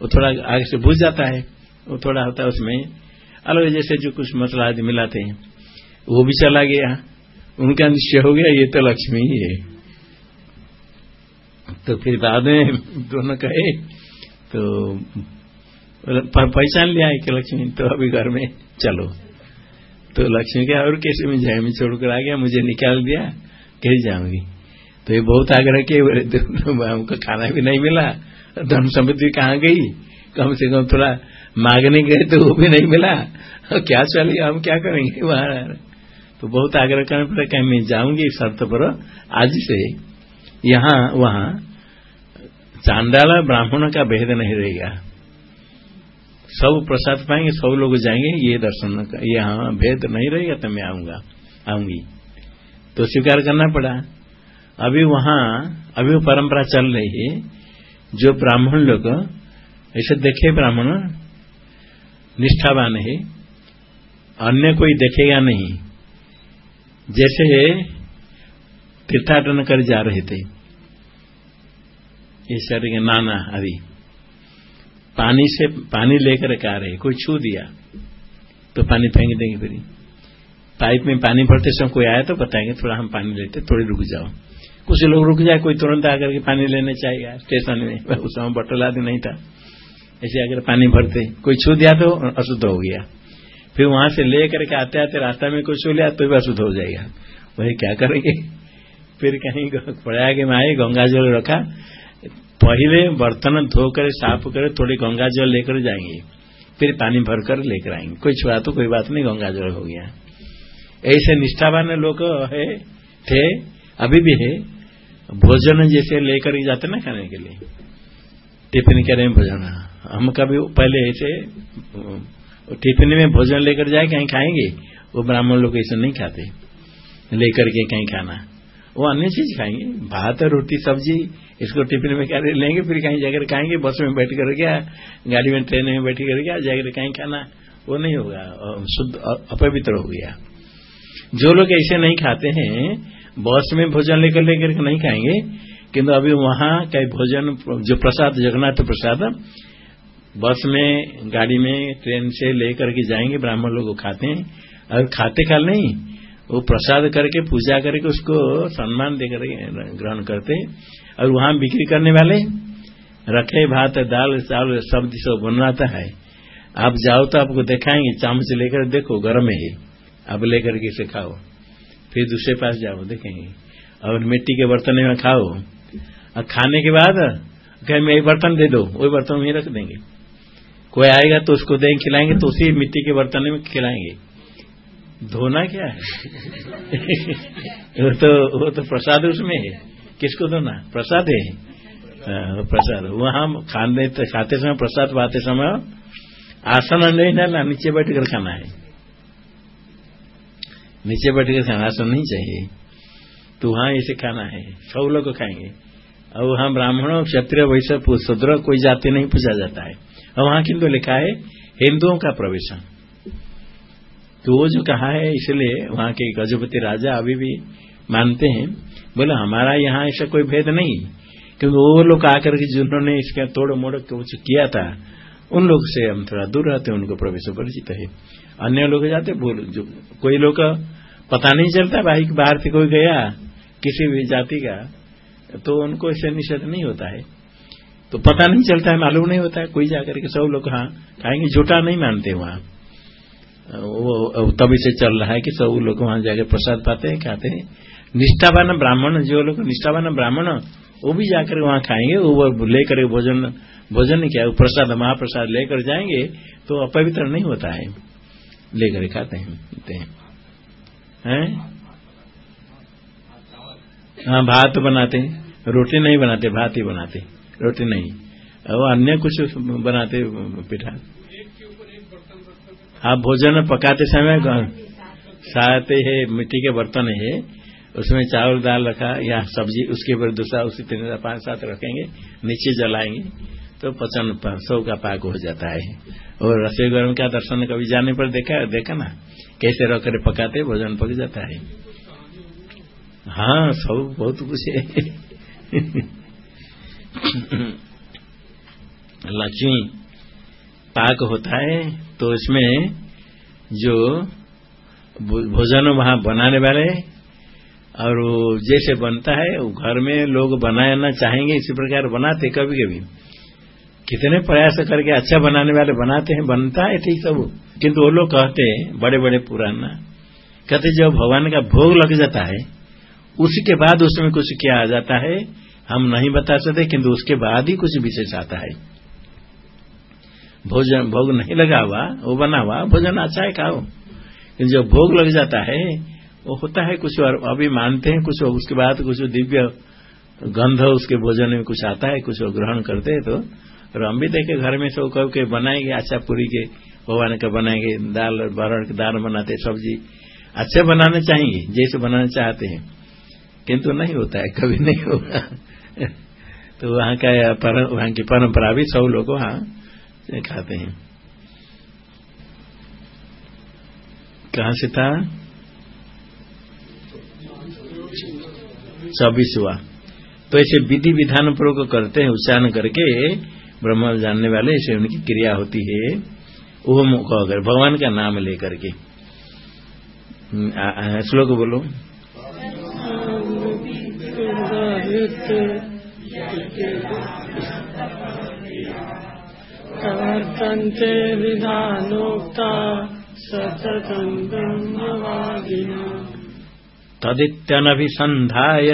वो थोड़ा आगे से भूज जाता है, वो थोड़ा होता है उसमें। अलग जैसे जो कुछ मसला आदि मिलाते हैं, वो भी चला गया। उनका निश्चय हो गया, ये तो लक्ष्मी ही है। तो फिर बाद में दोनों कहे तो पहचान लिया है कि लक्ष्मी तो अभी घर में चलो। तो लक्ष्मी क्या और कैसे में जाए मैं छोड़कर आ गया? मुझे निकाल दिया कैसे जाऊँगी। तो ये बहुत आग्रह किए हमको खाना भी नहीं मिला, धन समृद्धि कहाँ गई? कम से कम थोड़ा मांगने गए तो वो भी नहीं मिला। क्या चलिए, हम क्या करेंगे वहाँ तो बहुत आग्रह करने पड़ा कहीं, मैं जाऊँगी शर्त पर, आज से यहाँ, वहाँ चांडाला ब्राह्मणों का भेद नहीं रहेगा। सब प्रसाद पाएँगे, सब लोग जाएँगे, ये दर्शन यहाँ भेद नहीं रहेगा तो मैं आऊँगा, आऊँगी। तो स्वीकार करना पड़ा। अभी वहाँ, अभी वो परंपरा चल रही है, जो ब्राह्मण लोग, ऐसे देखे ब्राह्मण, निष्ठावान है, अन्य कोई देखेगा नहीं। जैसे तीर्थाटन कर जा रहे थे इस शरीर के नाना आदि पानी से पानी लेकर के रहे कोई छू दिया तो पानी फेंक देंगे फिर। पाइप में पानी भरते समय कोई आया तो बताएँगे, थोड़ा हम पानी लेते, थोड़ी रुक जाओ। कुछ लोग रुक जाए, कोई तुरंत आकर के पानी लेने चाहिए स्टेशन में। उस समय बटल आदि नहीं था। ऐसे अगर पानी भरते, कोई छू दिया तो अशुद्ध हो गया। फिर वहाँ से लेकर के आते आते रास्ता में कोई छू लिया तो भी अशुद्ध हो जाएगा। वही क्या करेंगे? फिर कहीं प्रयाग में आए, गंगा जल रखा पहले बर्तन धोकर, साफ़ कर, थोड़ी गंगा जल लेकर जाएँगे, फिर पानी भरकर लेकर आएँगे। कोई छुआ तो कोई बात नहीं, गंगा जल हो गया। ऐसे निष्ठावान लोग है, थे, अभी भी है। भोजन जैसे लेकर जाते ना खाने के लिए। टिफ़िन करें भोजन। हम कभी पहले ऐसे टिफ़िन में भोजन लेकर जाए, कहीं खाएँगे, वो ब्राह्मण लोग ऐसे नहीं खाते। लेकर के कहीं खाना। वो अन्य चीज़ खाएँगे। भात रोटी, सब्ज़ी, इसको टिफ़िन में क्या लेंगे, फिर कहीं जाकर खाएँगे, बस में बैठ कर गया गाड़ी में, ट्रेन में बैठ कर गया जाकर कहीं खाना। वो नहीं होगा शुद्ध अपवित्र हो गया। जो लोग ऐसे नहीं खाते हैं, बस में भोजन लेकर लेकर नहीं खाएँगे, किंतु अभी वहाँ कई भोजन, जो प्रसाद, जगन्नाथ प्रसाद, बस में, गाड़ी में, ट्रेन से लेकर के जाएँगे, ब्राह्मण लोग खाते हैं। और खाते खाल नहीं वो प्रसाद करके, पूजा करके उसको सम्मान देकर ग्रहण करते हैं। और वहाँ बिक्री करने वाले, रखे भात, दाल, चावल, सब सब बनवाता है। आप जाओ तो आपको दिखाएँगे, चामच लेकर देखो, गर्म है। अब लेकर के इसे खाओ। फिर दूसरे पास जाओ, देखेंगे। और मिट्टी के बर्तन में खाओ। और खाने के बाद, कहीं, मैं बर्तन दे दो वही बर्तन में रख देंगे। कोई आएगा तो उसको देंगे खिलाएँगे तो उसी मिट्टी के बर्तन में खिलाएँगे। धोना क्या है? वो तो वो तो प्रसाद उसमें है। किसको धोना? प्रसाद है। प्रसाद। वहाँ खाने खाते समय, प्रसाद पाते समय आसन नहीं डालना नीचे बैठकर खाना है। नीचे बैठकर खाना, आसन नहीं चाहिए। तो वहाँ ऐसे खाना है। सब लोग खाएँगे। और वहाँ ब्राह्मणों, क्षत्रिय, वैश्य शूद्र, कोई जाति नहीं पूछा जाता है। और वहाँ किंतु लिखा है, हिंदुओं का प्रवेशन। तो वो जो कहा है, इसलिए वहाँ के गजपति राजा अभी भी मानते हैं। बोले, हमारा यहाँ ऐसा कोई भेद नहीं। क्योंकि वो लोग आकर के जिन्होंने इसका तोड़ मोड़ कुछ किया था, उन लोग से हम थोड़ा दूर रहते हैं, उनको प्रवेश परिचित है। अन्य लोग जाते भूल जो कोई लोग पता नहीं चलता, भाई बाहर से कोई गया, किसी भी जाति का तो उनको ऐसे निषेध नहीं होता है। तो पता नहीं चलता है, मालूम नहीं होता है, कोई जाकर के सब लोग हाँ खाएँगे, झूठा नहीं मानते वहाँ। वो तभी से चल रहा है कि सब लोग वहाँ जाकर प्रसाद पाते हैं, खाते हैं। निष्ठावान ब्राह्मण, जो लोग निष्ठावान ब्राह्मण, वो भी जाकर वहाँ खाएँगे, वो लेकर भोजन भोजन क्या प्रसाद, महाप्रसाद लेकर जाएँगे तो अपवित्र नहीं होता है। लेकर खाते हैं, पीते हैं। हाँ? भात बनाते हैं। रोटी नहीं बनाते, भात ही बनाते रोटी नहीं। और अन्य कुछ बनाते पिठा। आप भोजन पकाते समय साते है मिट्टी के बर्तन है। उसमें चावल दाल रखा, या सब्ज़ी, उसके ऊपर दूसरा उसी तरह पाँच सात रखेंगे, नीचे जलाएँगे तो पचन सौ का पाक हो जाता है। और रसोई घर का दर्शन कभी जाने पर देखा देखा ना? कैसे रख कर पकाते, भोजन पक जाता है। हाँ सब बहुत कुछ है। लक्ष्मी, पाक होता है। तो इसमें जो भोजन वहाँ बनाने वाले, और जैसे बनता है, वो घर में लोग बनाना चाहेंगे, इसी प्रकार बनाते कभी कभी। कितने प्रयास करके अच्छा बनाने वाले बनाते हैं, बनता है ठीक सब। किंतु वो लोग कहते हैं बड़े बड़े पुराना, कहते जब भगवान का भोग लग जाता है उसके बाद उसमें कुछ क्या आ जाता है, हम नहीं बता सकते, किंतु उसके बाद ही कुछ विशेष आता है। भोजन, भोग नहीं लगा हुआ वो बना हुआ भोजन अच्छा है, खाओ। जब भोग लग जाता है, वो होता है कुछ और, अभी मानते हैं कुछ उसके बाद कुछ दिव्य गंध उसके भोजन में कुछ आता है, कुछ ग्रहण करते हैं तो और हम भी देखे घर में सब कह के बनाएँगे अच्छा पूरी के भगवान का बनाएँगे, दाल बरण के दाल बनाते, सब्ज़ी अच्छे बनाने चाहेंगे जैसे बनाना चाहते हैं। किंतु नहीं होता है, कभी नहीं होगा। तो वहाँ का वहाँ की परंपरा भी सब लोग वहाँ खाते हैं। कहा से था? चौबीस हुआ तो ऐसे विधि विधान पूर्वक करते हैं, उच्चारण करके ब्रह्म जानने वाले, ऐसे उनकी क्रिया होती है। ओम कहकर भगवान का नाम लेकर के। श्लोक बोलो। प्रवर्तन्ते विधानोक्ता सततं ब्रह्मवादिना। तदित्यनभिसन्धाय।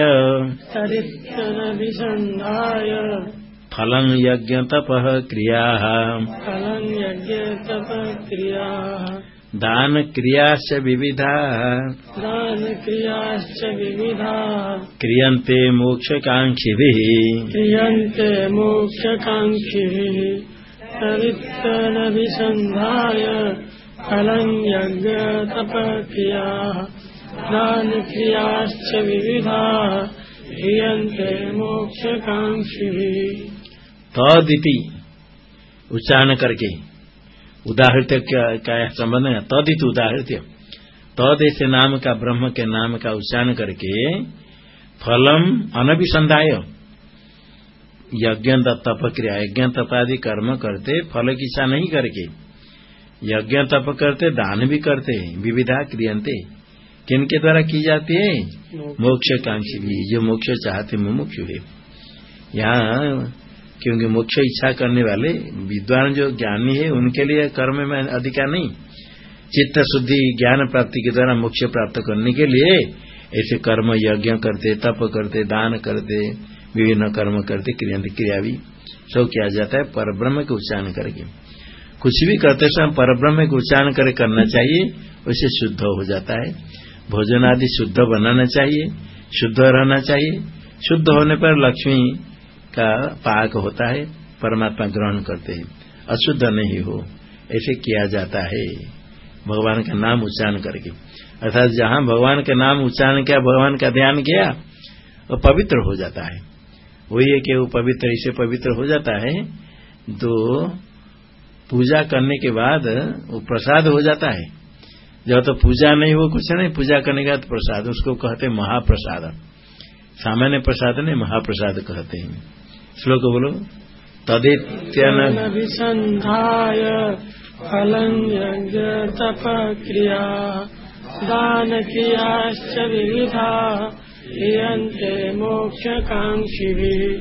तदित्यनभिसन्धाय। फलं यज्ञतपः क्रियाः। फलं यज्ञतपः क्रियाः। दानक्रियाश्च विविधाः। दानक्रियाश्च विविधाः। क्रियन्ते मोक्षकाङ्क्षिभिः। क्रियन्ते मोक्षकाङ्क्षिभिः। तदित्यनभिसन्धाय फलं यज्ञतपक्रियाः, दानक्रियाश्च विविधाः क्रियन्ते मोक्षकाङ्क्षिभिः तदिति उच्चारण करके उदाहृत का संबंध है? तदित उदाहृत तद ऐसे नाम का ब्रह्म के नाम का उच्चारण करके फलम अनभिसंधाय। यज्ञ तप क्रिया यज्ञ तप आदि कर्म करते फल की इच्छा नहीं करके। यज्ञ तप करते दान भी करते विविधा क्रियंते किनके द्वारा की जाती है? मोक्ष। कांक्षी भी। जो मोक्ष चाहते मुमुक्ष है यहाँ क्योंकि मोक्ष इच्छा करने वाले विद्वान जो ज्ञानी है उनके लिए कर्म में अधिकार नहीं। चित्त शुद्धि ज्ञान प्राप्ति के द्वारा मोक्ष प्राप्त करने के लिए ऐसे कर्म यज्ञ करते तप करते दान करते विभिन्न कर्म करते, क्रिया क्रिया भी सब किया जाता है पर ब्रह्म के उच्चारण करके। कुछ भी करते समय पर ब्रह्म के उच्चारण करे, करना चाहिए वैसे शुद्ध हो जाता है। भोजन आदि शुद्ध बनाना चाहिए, शुद्ध रहना चाहिए। शुद्ध होने पर लक्ष्मी का पाक होता है, परमात्मा ग्रहण करते हैं। अशुद्ध नहीं हो, ऐसे किया जाता है। भगवान का नाम उच्चारण करके। अर्थात जहाँ भगवान का नाम उच्चारण किया, भगवान का ध्यान किया, वो पवित्र हो जाता है। वही है कि वो पवित्र, इसे पवित्र हो जाता है तो पूजा करने के बाद वो प्रसाद हो जाता है। जब तो पूजा नहीं हो कुछ नहीं, पूजा करने के बाद प्रसाद, उसको कहते महाप्रसाद। सामान्य प्रसाद नहीं, महाप्रसाद कहते हैं। श्लोक बोलो। तदित्यन अभिसन्धाय फलं तप क्रिया दान क्रियाश्च विविधा। क्रियन्ते मोक्षकाङ्क्षिभिः।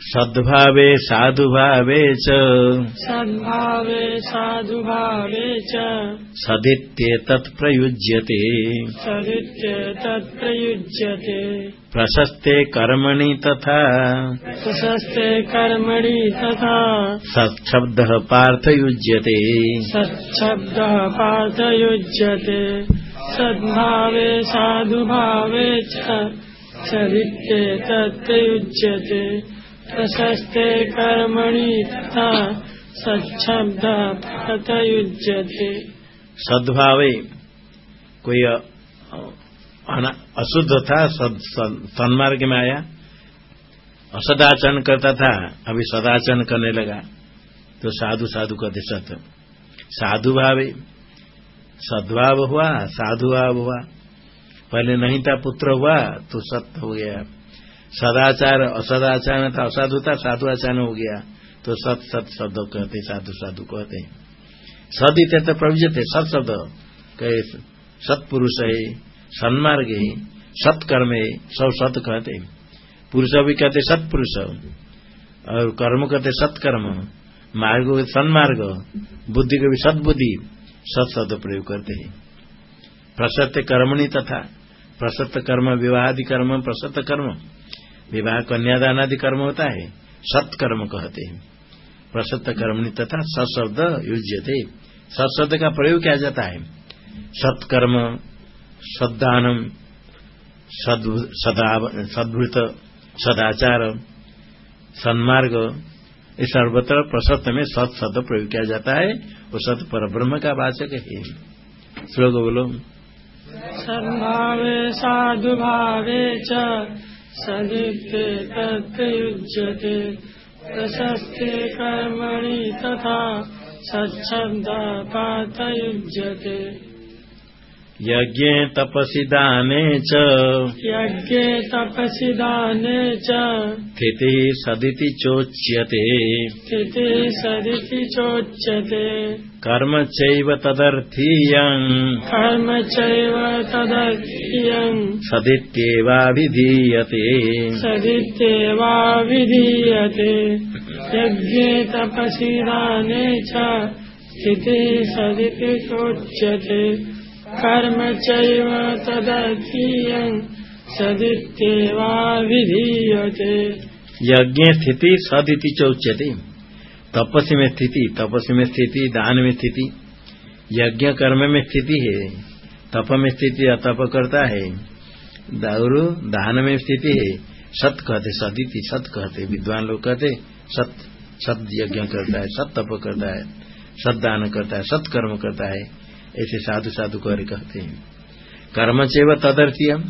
सद्भावे साधुभावे च। सद्भावे साधुभावे च। सदित्येतत् प्रयुज्यते। सदित्य तत्प्रयुज्यते प्रशस्ते कर्मणि तथा। प्रशस्ते कर्मणि तथा। सत्शब्दः पार्थयुज्यते। सच्छब्दः पार्थयुज्यते। सद्भावे साधुभावे च। सदित्ये तत्प्रयुज्यते प्रशस्ते कर्मणि तथा सच्छब्द पार्थयुज्यते सद्भावे कोई अशुद्ध था सन्मार्ग में आया असदाचरण करता था अभी सदाचरण करने लगा तो साधु साधु कहते सत साधु भावे, सद्भाव हुआ, साधु भाव हुआ। पहले नहीं था पुत्र हुआ तो सत्य हो गया। सदाचार, असदाचार था, असाधु था, साधु आचरण हो गया। तो सत सत शब्द कहते, साधु साधु कहते। सद इत इत्यर्थ प्रविजते सत शब्द कहे सत्पुरुष है, सन्मार्ग है सत्कर्म है, सब सत कहते। पुरुष भी कहते सत्पुरुष और कर्म कहते सत्कर्म मार्ग सन्मार्ग। बुद्धि को भी सद्बुद्धि सत शब्द प्रयोग करते। हैं प्रसत्य कर्मणि तथा प्रसत्त कर्म, विवाहादि कर्म प्रसत कर्म। विवाह कन्यादान आदि कर्म होता है सत्कर्म कहते हैं। प्रसत्त कर्मणि तथा सशब्द युज्यते। सशब्द का प्रयोग किया जाता है। सत्कर्म सद्दानम सद्भु- सदा- सद्भृत, सदाचार, सन्मार्ग इस सर्वत्र प्रसत्त में सत शब्द प्रयोग किया जाता है। वो सत पर ब्रह्म का वाचक है। श्लोक बोलो। सद्भावे साधुभावे च सदित्ये तत्प्रयुज्यते प्रशस्ते कर्मणि तथा सच्छब्द पार्थयुज्यते यज्ञे तपसि दाने च। यज्ञे तपसि दाने च। स्थितिः सदिति चोच्यते। स्थिते सदिति चोच्यते। कर्म चैव तदर्थीयम्। कर्म चैव तदर्थीयम्। सदित्येवाभिधीयते सदित्येवा विधीयते यज्ञे तपसि दाने च। स्थिते सदिति चोच्यते। कर्म चैव विधीयते। यज्ञ स्थिति सदिति चौच्यते। तपस्वी में स्थिति तपस्वी में स्थिति, दान में स्थिति। यज्ञ कर्म में स्थिति है, तप में स्थिति अतप करता है। दारू दान में स्थिति है, सत कहते, सदिति, सत कहते, विद्वान लोग कहते, सत सत यज्ञ करता है, सत तप करता है, सत दान करता है, सत कर्म करता है। ऐसे साधु साधु कर कहते हैं। कर्म चेव तदर्थीयम।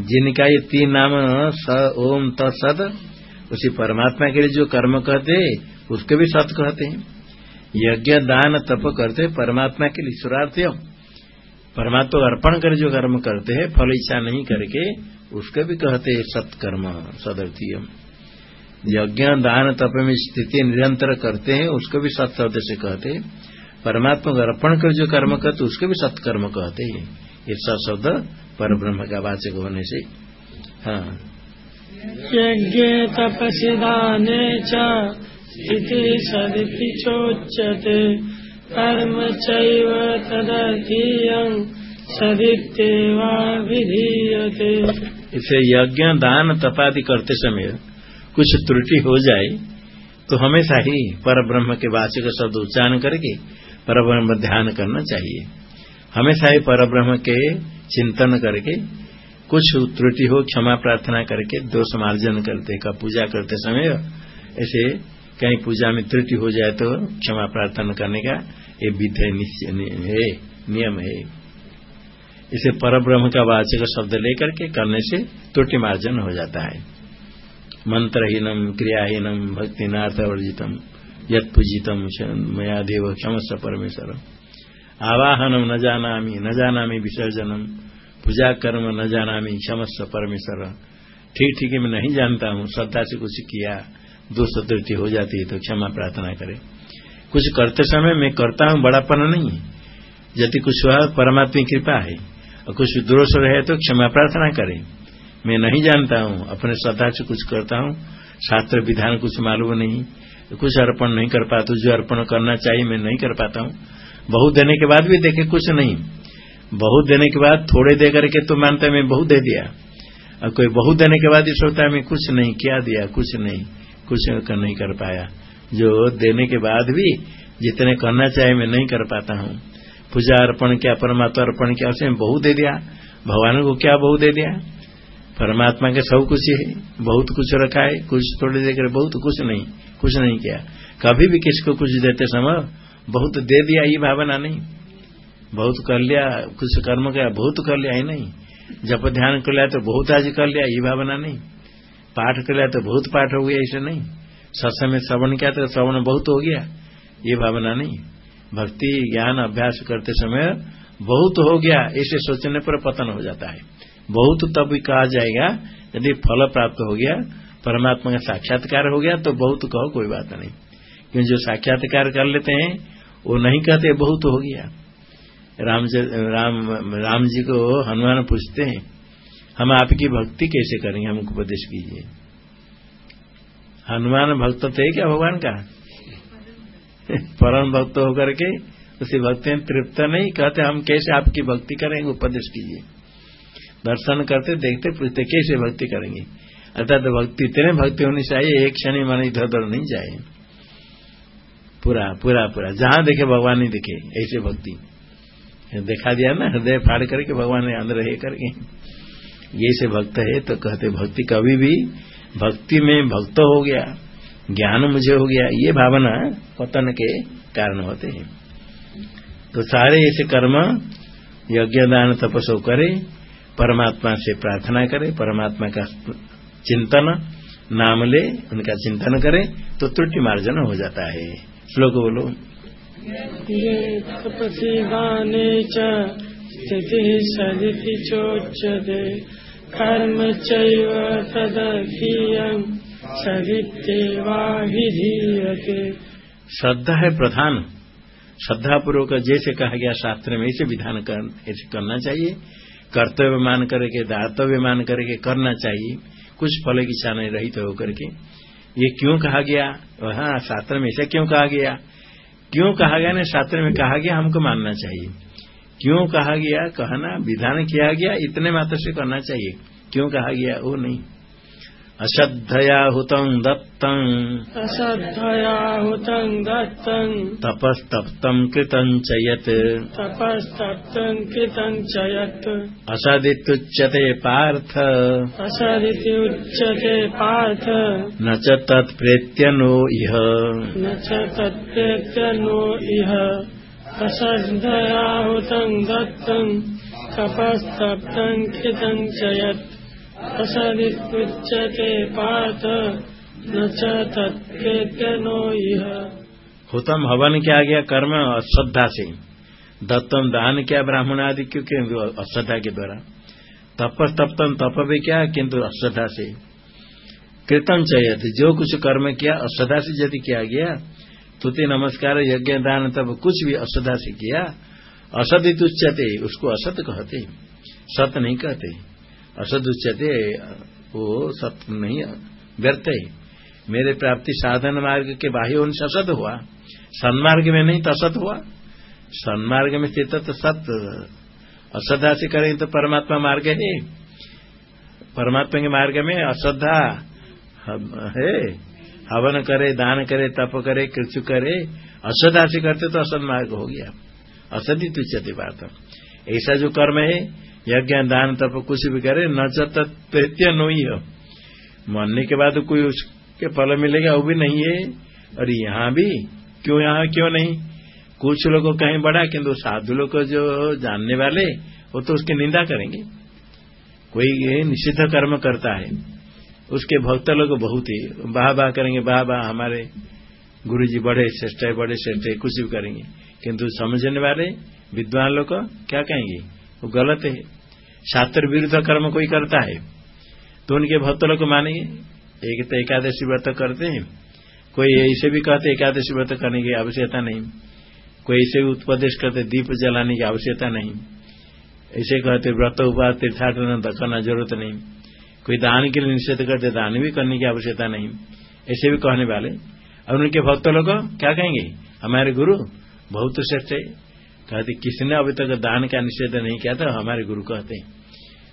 जिनका ये तीन नाम स, ओम तत्सद उसी परमात्मा के लिए जो कर्म कहते उसके भी सत कहते हैं। यज्ञ, दान, तप करते परमात्मा के लिए ईश्वरार्थी परमात्मा अर्पण कर जो कर्म करते हैं, फल इच्छा नहीं करके, उसके भी कहते हैं सत्कर्म सदर्थीय यज्ञ, दान, तप में स्थिति निरंतर करते हैं, उसको भी सत शब्द से कहते हैं। परमात्मा को अर्पण कर जो कर्म करते उसके भी सत्कर्म कहते हैं। ये सत शब्द पर ब्रह्म का वाचक होने से। हाँ। यज्ञे तपसि दाने च इति सदिति चोच्यते। कर्म चैव तदर्थीयम् सदित्येवा इसे यज्ञ दान तपादि करते समय कुछ त्रुटि हो जाए तो हमेशा ही पर ब्रह्म के वाचक शब्द उच्चारण करके पर ब्रह्म ध्यान करना चाहिए। हमेशा ही पर ब्रह्म के चिंतन करके, कुछ त्रुटि हो, क्षमा प्रार्थना करके, दोष मार्जन करते, का पूजा करते समय, ऐसे कहीं पूजा में त्रुटि हो जाए तो क्षमा प्रार्थना करने का ये विधि है नियम है। इसे परब्रह्म का वाचक शब्द लेकर के करने से त्रुटि मार्जन हो जाता है। मंत्रहीनम, क्रियाहीनम भक्तिनार्थवर्जितम यत पूजितम मया देव क्षमस्व परमेश्वर। आवाहनम न जानामी न जानामी विसर्जनम पूजा कर्म न जानामी क्षमस्व परमेश्वर। ठीक ठीक है मैं नहीं जानता हूँ, श्रद्धा से कुछ किया दोष त्रुटि हो जाती है तो क्षमा प्रार्थना करे। कुछ करते समय मैं करता हूँ, बड़ापन नहीं यदि कुछ हुआ, परमात्मा कृपा है, और कुछ दोष रहे तो क्षमा प्रार्थना करें। मैं नहीं जानता हूँ। अपने श्रद्धा से कुछ करता हूँ। शास्त्र विधान कुछ मालूम नहीं। कुछ अर्पण नहीं कर पाता जो अर्पण करना चाहिए, मैं नहीं कर पाता हूँ। बहुत देने के बाद भी देखे कुछ नहीं। बहुत देने के बाद थोड़े दे करके तो मानता मैं बहुत दे दिया। और कोई बहुत देने के बाद ये सोचता है, मैं कुछ नहीं क्या दिया, कुछ नहीं। कुछ नहीं कर पाया। जो देने के बाद भी जितने करना चाहिए मैं नहीं कर पाता हूँ। पूजा अर्पण क्या, परमात्मा अर्पण क्या, उसे बहुत दे दिया। भगवान को क्या बहुत दे दिया? परमात्मा के सब कुछ है बहुत कुछ रखा है, कुछ थोड़ी देकर बहुत कुछ नहीं कुछ नहीं किया। कभी भी किसको कुछ देते समय बहुत दे दिया ये भावना नहीं। बहुत कर लिया, कुछ कर्म किया, बहुत कर लिया ही नहीं। जब ध्यान कर लिया तो बहुत आज कर लिया, ये भावना नहीं। पाठ कर लिया तो बहुत पाठ हो गया, ऐसे नहीं। सत्संग में श्रवण किया तो श्रवण बहुत हो गया, ये भावना नहीं। भक्ति, ज्ञान, अभ्यास करते समय बहुत हो गया, ऐसे सोचने पर पतन हो जाता है। बहुत तब कहा जाएगा, यदि फल प्राप्त हो गया, परमात्मा का साक्षात्कार हो गया तो बहुत कहो, कोई बात नहीं। क्योंकि जो साक्षात्कार कर लेते हैं, वो नहीं कहते, बहुत हो गया। राम राम राम जी को हनुमान पूछते हैं, हम आपकी भक्ति कैसे करेंगे, हमको उपदेश कीजिए। हनुमान भक्त थे क्या भगवान का? परम भक्त होकर के उसी भक्ति में तृप्त नहीं, कहते हम कैसे आपकी भक्ति करेंगे, उपदेश कीजिए। दर्शन करते, देखते, पूछते, कैसे भक्ति करेंगे? अर्थात तो भक्ति, इतने भक्ति होनी चाहिए, एक क्षण मन इधर उधर नहीं जाए। पूरा पूरा पूरा। जहाँ देखे, भगवान ही दिखे, ऐसे भक्ति। देखा दिया ना, हृदय फाड़ करके भगवान अंदर रह करके। ये से भक्त है तो कहते, भक्ति कभी भी, भक्ति में भक्त हो गया, ज्ञान मुझे हो गया। ये भावना पतन के कारण होते हैं। तो सारे ऐसे कर्म, यज्ञ, दान तपस्व करे। परमात्मा से प्रार्थना करे परमात्मा का चिंतन नाम ले उनका चिंतन करे तो त्रुटि मार्जन हो जाता है। श्लोक बोलो। स्थिति सदिति चोच्यते। कर्म चैव श्रद्धा है प्रधान। श्रद्धा पूर्वक जैसे कहा गया शास्त्र में ऐसे विधान कर, ऐसे करना चाहिए। कर्तव्य मान करके, दातव्य मान करके करना चाहिए। कुछ फल की इच्छा नहीं रही तो होकर के। ये क्यों कहा गया? हाँ शास्त्र में ऐसा क्यों कहा गया? क्यों कहा गया? ना शास्त्र में कहा गया, हमको मानना चाहिए। क्यों कहा गया? कहना, विधान किया गया, इतने मात्र से करना चाहिए। क्यों कहा गया? वो नहीं। अश्रद्धया हुतं दत्तम् अश्रद्धया हुतं दत्तम् तपस्तप्तम् कृतम् च यत्। तपस्तप्तम् कृतम् च यत्। असदित्युच्यते पार्थ। असदिति पार्थ। न च तत्प्रेत्य नो इह। न च तत्प्रेत्य नो इह। अश्रद्धया हुतं तपस्तप्तम् कृतम् च यत्। असदित्युच्यते पार्थ न नो यह हुतम हवन क्या गया कर्म अश्रद्धा से। दत्तम दान क्या ब्राह्मण आदि क्योंकि अश्रद्धा के द्वारा। तप तप्तम तप भी क्या, किंतु अश्रद्धा से। कृतम चयत जो कुछ कर्म किया, अश्रद्धा से यदि किया गया, तुति नमस्कार यज्ञ दान तब कुछ भी अश्रद्धा से किया उच्चते उसको असत कहते। सत नहीं कहते। असद उच्चते वो सत्य नहीं, व्यर्थ है। मेरे प्राप्ति साधन मार्ग के बाह्य होने से हुआ। सन्मार्ग में नहीं तो असत हुआ। सन्मार्ग में स्थित तो सत। अश्रद्धा से करें तो परमात्मा मार्ग है। परमात्मा के मार्ग में अश्रद्धा है। हवन करे, दान करे, तप करे, कृषि करे अश्रद्धा से करते तो असद मार्ग हो गया। असदी तुच्छते बात। ऐसा जो कर्म है यज्ञ दान तप कुछ भी करे न चत्य नो ही मरने के बाद कोई उसके फल मिलेगा, वो भी नहीं है। और यहाँ भी क्यों, यहाँ क्यों नहीं? कुछ लोग कहीं बढ़ा किंतु साधु लोग जो जानने वाले, वो तो उसकी निंदा करेंगे। कोई निषिद्ध कर्म करता है, उसके भक्त लोग बहुत ही बाह बाह करेंगे बाह बाह हमारे गुरु जी बड़े श्रेष्ठ है, बड़े श्रेष्ठ है, कुछ भी करेंगे। किंतु समझने वाले, विद्वान लोग क्या कहेंगे? वो गलत है। शास्त्र विरुद्ध कर्म कोई करता है तो उनके भक्त लोग मानेंगे एक तो एकादशी व्रत करते हैं, कोई ऐसे भी कहते एकादशी व्रत करने की आवश्यकता नहीं, कोई ऐसे भी उपदेश करते दीप जलाने की आवश्यकता नहीं, ऐसे कहते व्रत, उपास, तीर्थाटन करना ज़रूरत नहीं, कोई दान के लिए निषेध करते, दान भी करने की आवश्यकता नहीं, ऐसे भी कहने वाले। और उनके भक्त लोग क्या कहेंगे? हमारे गुरु बहुत श्रेष्ठ है। कहते किसने अभी तक दान का निषेध नहीं किया था? हमारे गुरु कहते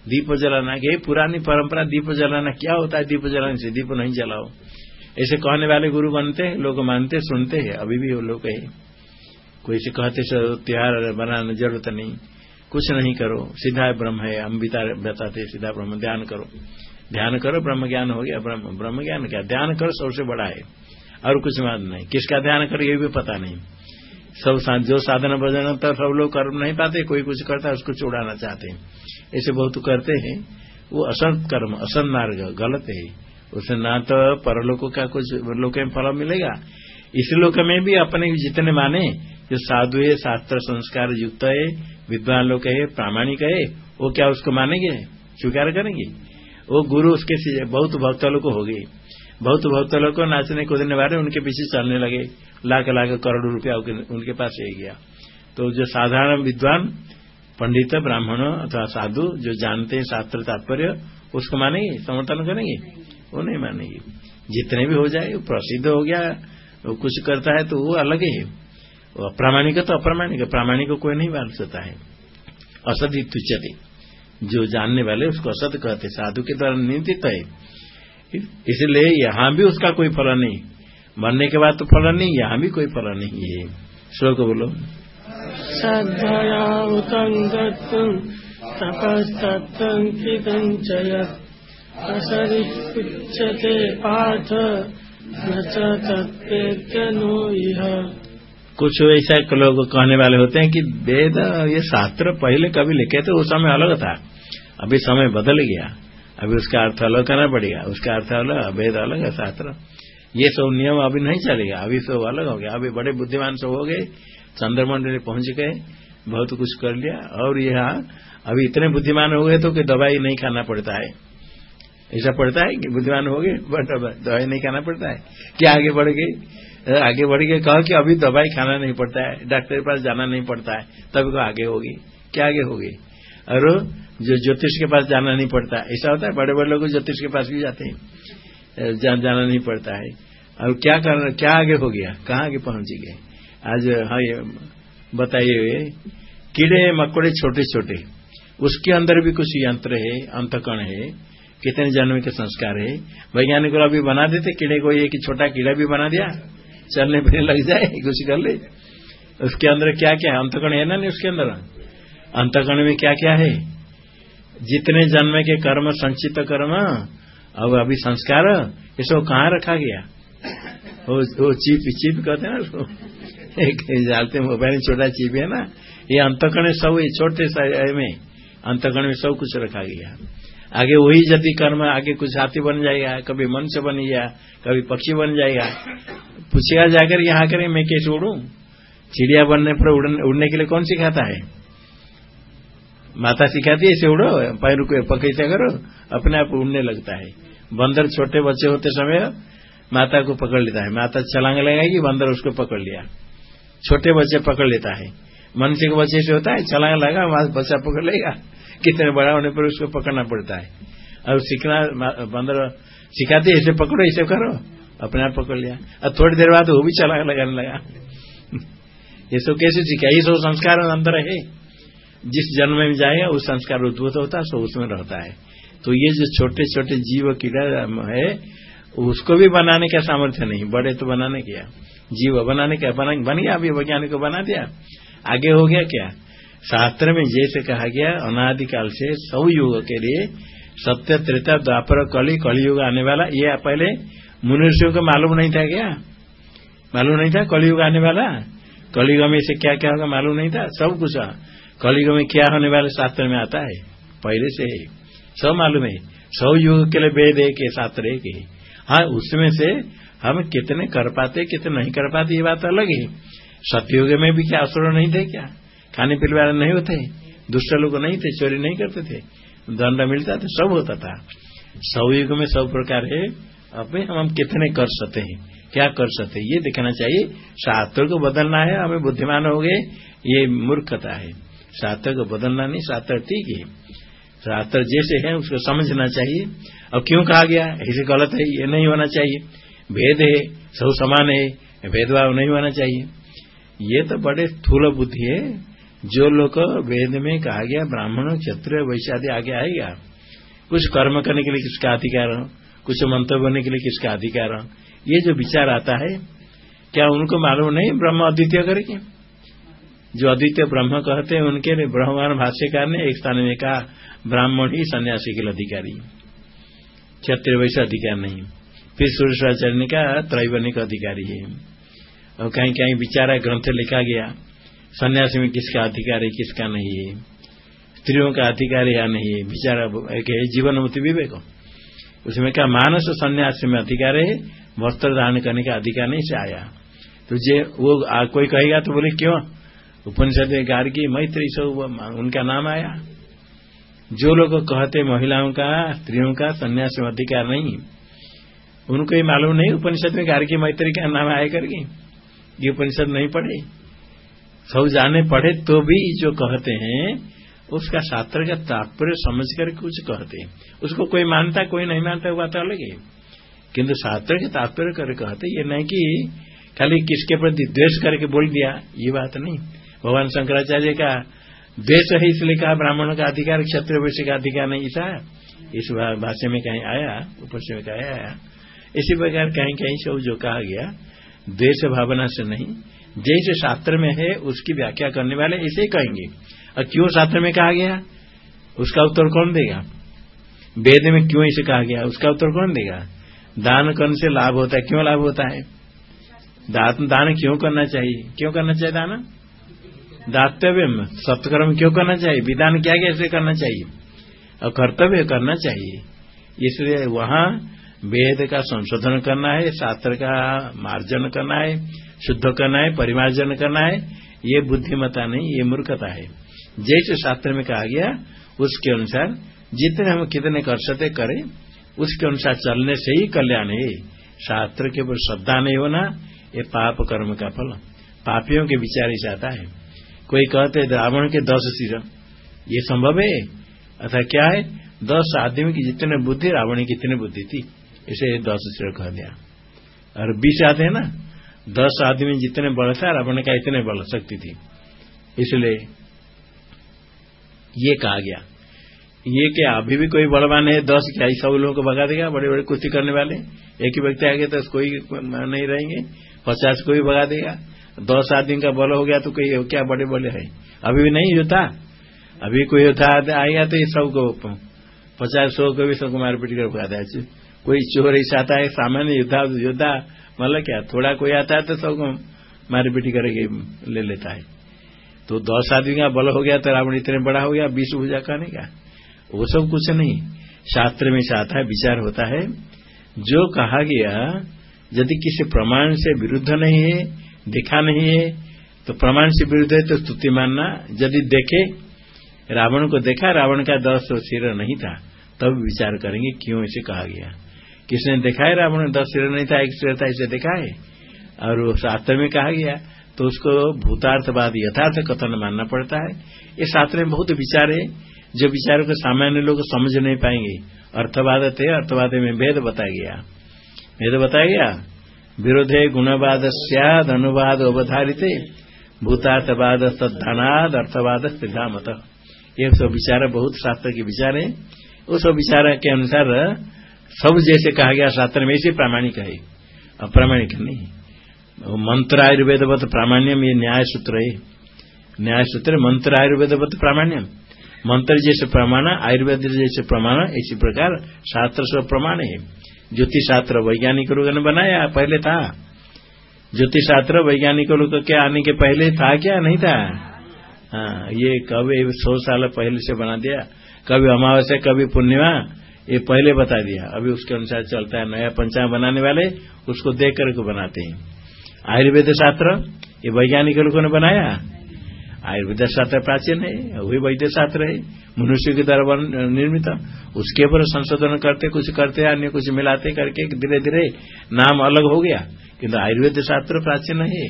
दीप जलाना के पुरानी परंपरा दीप जलाना क्या होता है? दीप जलाने से दीप नहीं जलाओ। ऐसे कहने वाले गुरु बनते हैं लोग मानते, सुनते हैं। अभी भी वो लोग है। कोई से कहते त्योहार बनाने ज़रूरत नहीं। कुछ नहीं करो। सीधा ब्रह्म है, हम बताते सीधा ब्रह्म ध्यान करो। ध्यान करो, ब्रह्म ज्ञान हो गया, ब्रह्म ब्रह्म ज्ञान क्या? ध्यान करो, सबसे बड़ा है। और कुछ बात नहीं। किसका ध्यान करो, ये भी पता नहीं। सब जो साधन भजन तो सब लोग कर नहीं पाते, कोई कुछ करता है, उसको चुड़ाना चाहते हैं। ऐसे बहुत करते हैं, वो असंत कर्म, असंत मार्ग, गलत है। उसे ना तो परलोक का कुछ लोक में फल मिलेगा। इस लोक में भी अपने जितने माने, जो साधु है, शास्त्र, संस्कार युक्त है, विद्वान लोग है, प्रामाणिक है, वो क्या उसको मानेंगे? स्वीकार करेंगे? वो गुरु उसके बहुत भक्त लोग हो गए। बहुत भक्त लोग को नाचने, कूदने वाले उनके पीछे चलने लगे। लाख लाख करोड़ रुपया उनके पास रह गया। तो जो साधारण विद्वान पंडित, ब्राह्मण अथवा साधु जो जानते हैं शास्त्र तात्पर्य, उसको मानेंगे? समर्थन करेंगे? वो नहीं मानेंगे। जितने भी हो जाए प्रसिद्ध हो गया, वो कुछ करता है तो वो अलग है वो अप्रामाणिक तो अप्रामाणिक प्रामाणिक को कोई नहीं मान सकता है। असद तुच्छते जो जानने वाले उसको असत कहते साधु के द्वारा निंदित है। इसलिए यहाँ भी उसका कोई फल नहीं। मरने के बाद तो फल नहीं, यहाँ भी कोई फल नहीं है। श्लोक बोलो। श्रद्धयातम तपस्तत्कितं असरिच्यते पाठ, नो कुछ ऐसा लोग कहने वाले होते हैं कि वेद, ये शास्त्र पहले कभी लिखे थे, उस समय अलग था। अभी समय बदल गया। अभी उसका अर्थ अलग करना पड़ेगा। उसका अर्थ अलग, वेद अलग है, शास्त्र। ये सब नियम अभी नहीं चलेगा। अभी सब अलग हो गया। अभी बड़े बुद्धिमान सब हो गए। चंद्रमंडल पहुँच गए, बहुत कुछ कर लिया, और यहाँ अभी इतने बुद्धिमान हो गए तो कि दवाई नहीं खाना पड़ता है। ऐसा पड़ता है कि बुद्धिमान हो गए दवाई नहीं खाना पड़ता है। क्या आगे बढ़ गए आगे बढ़ गए, कहा कि अभी दवाई खाना नहीं पड़ता है, डॉक्टर के पास जाना नहीं पड़ता है तभी को आगे होगी क्या आगे होगी और जो ज्योतिष के पास जाना नहीं पड़ता, ऐसा होता है बड़े बड़े लोग ज्योतिष के पास भी जाते हैं जाना नहीं पड़ता है। और क्या क्या आगे हो गया, कहाँ आगे पहुँच गए? आज हाँ बताइए कीड़े मकोड़े छोटे छोटे उसके अंदर भी कुछ यंत्र है अंतकण है कितने जन्म के संस्कार है। वैज्ञानिक अभी बना देते कीड़े को एक छोटा कीड़ा भी बना दिया चलने फिरने लग जाए कुछ कर ले। उसके अंदर क्या क्या है? अंतकण है ना नहीं उसके अंदर? अंतकण में क्या क्या है? जितने जन्म के कर्म संचित कर्म अब अभी संस्कार ये सब कहाँ रखा गया? वो, चीप चीप कहते ना एक डालते मोबाइल छोटा चीप है ना? ये अंतकण सब छोटे में अंतकण में सब कुछ रखा गया। आगे वही यदि कर्म, आगे कुछ हाथी बन जाएगा, कभी मनुष्य बन गया, कभी पक्षी बन जाएगा। पूछेगा जाकर, यहाँ करें, मैं कैसे उड़ू? चिड़िया बनने पर उड़ने के लिए कौन सिखाता है? माता सिखाती है, ऐसे उड़ो, पैर को पकड़ते करो, अपने आप उड़ने लगता है। बंदर छोटे बच्चे होते समय माता को पकड़ लेता है। माता छलांग लगाएगी, बंदर उसको पकड़ लिया। छोटे बच्चे पकड़ लेता है। मनुष्य के बच्चे से होता है छलांग लगा, वहाँ बच्चा पकड़ लेगा। कितने बड़ा होने पर उसको पकड़ना पड़ता है। और सीखना, बंदर सिखाते ऐसे पकड़ो ऐसे करो। अपने आप पकड़ लिया। और थोड़ी देर बाद वो भी छलांग लगाने लगा। ये सब कैसे सीखा? ये सब संस्कार अंदर है। जिस जन्म में जाएगा उस संस्कार उद्भूत होता है, सो उसमें रहता है। तो ये जो छोटे छोटे जीव कीड़ा है उसको भी बनाने का सामर्थ्य नहीं। बड़े तो बनाने क्या जीव बनाने का बना, बन गया, अभी वैज्ञानिक को बना दिया। आगे हो गया क्या? शास्त्र में जैसे कहा गया, अनादिकाल से सब युग के लिए सत्य त्रेता, द्वापर, कली, कलयुग आने वाला, ये पहले मनुष्यों को मालूम नहीं था क्या? मालूम नहीं था कलयुग आने वाला? कलयुग में से क्या क्या होगा मालूम नहीं था? सब कुछ। कलयुग में क्या होने वाले शास्त्र में आता है? पहले से सब मालूम है। सौ युग के लिए वेद एक शास्त्र एक है। हाँ उसमें से हम कितने कर पाते, कितने नहीं कर पाते, ये बात अलग है। सत्ययुग में भी क्या असुर नहीं थे क्या? खाने पीने वाले नहीं होते, दुष्ट लोग नहीं थे, चोरी नहीं करते थे। दंड मिलता था, सब होता था। सौ युग में सब प्रकार है, अब हम हम कितने कर सकते हैं, क्या कर सकते ये देखना चाहिए। शास्त्र को बदलना है हमें बुद्धिमान हो गए, ये मूर्खता है। शास्त्र को बदलना नहीं शास्त्र ठीक है। शास्त्र जैसे है, उसको समझना चाहिए। और क्यों कहा गया? ऐसे गलत है, ये नहीं होना चाहिए। भेद है, सब समान है, भेदभाव नहीं होना चाहिए। ये तो बड़े स्थूल बुद्धि है। जो लोग वेद में कहा गया, ब्राह्मण, क्षत्रिय वैश्य आगे आएगा, कुछ कर्म करने के लिए किसका अधिकार हो? कुछ मंत्र बनने के लिए किसका अधिकार हो? ये जो विचार आता है, क्या उनको मालूम नहीं? ब्रह्म अद्वितीय करके जो अद्वितीय ब्रह्म कहते हैं, उनके लिए ब्रह्मवान भाष्यकार ने एक स्थान में कहा, ब्राह्मण ही सन्यासी के अधिकारी क्षत्रिय अधिकार नहीं। फिर सूर्याचार्य का त्रैवनिक अधिकारी है। और कहीं कहीं विचारा ग्रंथ लिखा गया सन्यासी में किसका अधिकार है किसका नहीं है। स्त्रियों का अधिकार या नहीं है विचारा एक है जीवन मुक्ति विवेक। उसमें क्या मानस सन्यास में अधिकार है वस्त्र धारण करने का अधिकार नहीं से आया। तो जे वो आ, कोई कहेगा तो बोले क्यों? उपनिषद गार्गी मैत्री सब उनका नाम आया। जो लोग कहते महिलाओं का, स्त्रियों का, सन्यास में अधिकार नहीं उनको ये मालूम नहीं, उपनिषद में गार्गी मैत्री का नाम आया करके। ये उपनिषद नहीं पढ़े। सब जाने पढ़े तो भी जो कहते हैं, उसका शास्त्र का तात्पर्य समझ कर कुछ कहते हैं। उसको कोई मानता, कोई नहीं मानता हुआ तो अलग है। किंतु शास्त्र के तात्पर्य कर कहते, ये नहीं कि खाली किसके प्रति द्वेष करके बोल दिया, ये बात नहीं। भगवान शंकराचार्य का द्वेष है इसलिए कहा ब्राह्मणों का अधिकार, क्षत्रिय वैश्य का अधिकार नहीं था। इस भाषा में कहीं आया ऊपर से कहीं आया। इसी प्रकार कहीं कहीं सब जो कहा गया द्वेष भावना से नहीं जैसे शास्त्र में है, उसकी व्याख्या करने वाले ऐसे कहेंगे। और क्यों शास्त्र में कहा गया? उसका उत्तर कौन देगा? वेद में क्यों इसे कहा गया? उसका उत्तर कौन देगा? दान करने से लाभ होता है, क्यों लाभ होता है? दान क्यों करना चाहिए? क्यों करना चाहिए दान? दातव्य सत्कर्म क्यों करना चाहिए? विधान क्या कैसे करना चाहिए? और कर्तव्य करना चाहिए। इसलिए वहाँ वेद का संशोधन करना है, शास्त्र का मार्जन करना है, शुद्ध करना है, परिमार्जन करना है, ये बुद्धिमता नहीं, ये मूर्खता है। जैसे शास्त्र में कहा गया, उसके अनुसार जितने हम कितने कर सकते करें, उसके अनुसार चलने से ही कल्याण है। शास्त्र के ऊपर श्रद्धा नहीं होना, ये पाप कर्म का फल। पापियों के विचार ही आता है। कोई कहते रावण के दस सिर। ये संभव है? अथा क्या है? दस आदमी की जितने बुद्धि, रावण की कितनी बुद्धि थी। इसे दस सिर कह दिया। और बीस आते हैं ना? दस आदमी जितने बल था, रावण का इतने बल शक्ति थी। इसलिए ये कहा गया। ये क्या, अभी भी कोई बलवान है दस क्या? सब लोगों को भगा देगा बड़े बड़े कुश्ती करने वाले। एक ही व्यक्ति आगे तो कोई नहीं रहेंगे। पचास को भी भगा देगा। दस आदमी का बल हो गया तो कोई क्या बड़े बड़े है? अभी भी नहीं होता। अभी कोई होता आएगा तो ये सबको पचास, सौ को भी सबको मारपीट कर भगा देगा कोई चोर ऐसा आता है, सामान्य योद्धा योद्धा मतलब क्या, थोड़ा कोई आता है तो सबको मारपीट करके ले लेता है। तो दस आदमी का बल हो गया तो रावण इतने बड़ा हो गया, बीस भूजा कहने का। वो सब कुछ नहीं। शास्त्र में आता है, विचार होता है, जो कहा गया, यदि किसी प्रमाण से विरुद्ध नहीं है देखा नहीं है तो प्रमाण से विरुद्ध है तो स्तुति मानना। यदि देखे, रावण को देखा, रावण का दस सिर नहीं था, तब विचार करेंगे क्यों इसे कहा गया। किसने देखा है रावण दस सिर नहीं था, एक सिर था, इसे देखा है? और शास्त्र में कहा गया तो उसको भूतार्थवाद यथार्थ कथन मानना पड़ता है। ये शास्त्र में बहुत विचार है, जो विचारों को सामान्य लोग समझ नहीं पाएँगे। अर्थवाद थे, अर्थवाद में भेद बताया गया। भेद बताया गया? विरोधे गुणवाद सद अनुवाद अवधारित भूतार्थवाद सद्धनाद अर्थवाद सिद्धामत ये सब विचार, बहुत शास्त्र के विचार है। सब विचार के अनुसार, सब जैसे कहा गया शास्त्र में, इसे प्रामाणिक है। अप्रामाणिक नहीं। मंत्र आयुर्वेदवत प्रामाण्यम, ये न्याय सूत्र है। न्याय सूत्र, मंत्र आयुर्वेदवत प्रामाण्यम। मंत्र जैसे प्रमाण, आयुर्वेद जैसे प्रमाण, इसी प्रकार शास्त्र सब प्रमाण है। ज्योतिष शास्त्र वैज्ञानिक लोगों ने बनाया, पहले था। ज्योतिष शास्त्र वैज्ञानिक लोग के आने के पहले था क्या? नहीं था। हाँ ये कभी सौ साल पहले से बना दिया। कभी अमावस्या कभी पूर्णिमा, ये पहले बता दिया। अभी उसके अनुसार चलता है, नया पंचांग बनाने वाले, उसको देख करके बनाते हैं। आयुर्वेद शास्त्र, ये वैज्ञानिक लोगों ने बनाया। आयुर्वेद शास्त्र प्राचीन है वही वैद्य शास्त्र है, मनुष्य के द्वारा निर्मित, उसके ऊपर संशोधन करते, कुछ करते, अन्य कुछ मिलाते करके धीरे धीरे नाम अलग हो गया, किंतु आयुर्वेद शास्त्र प्राचीन है,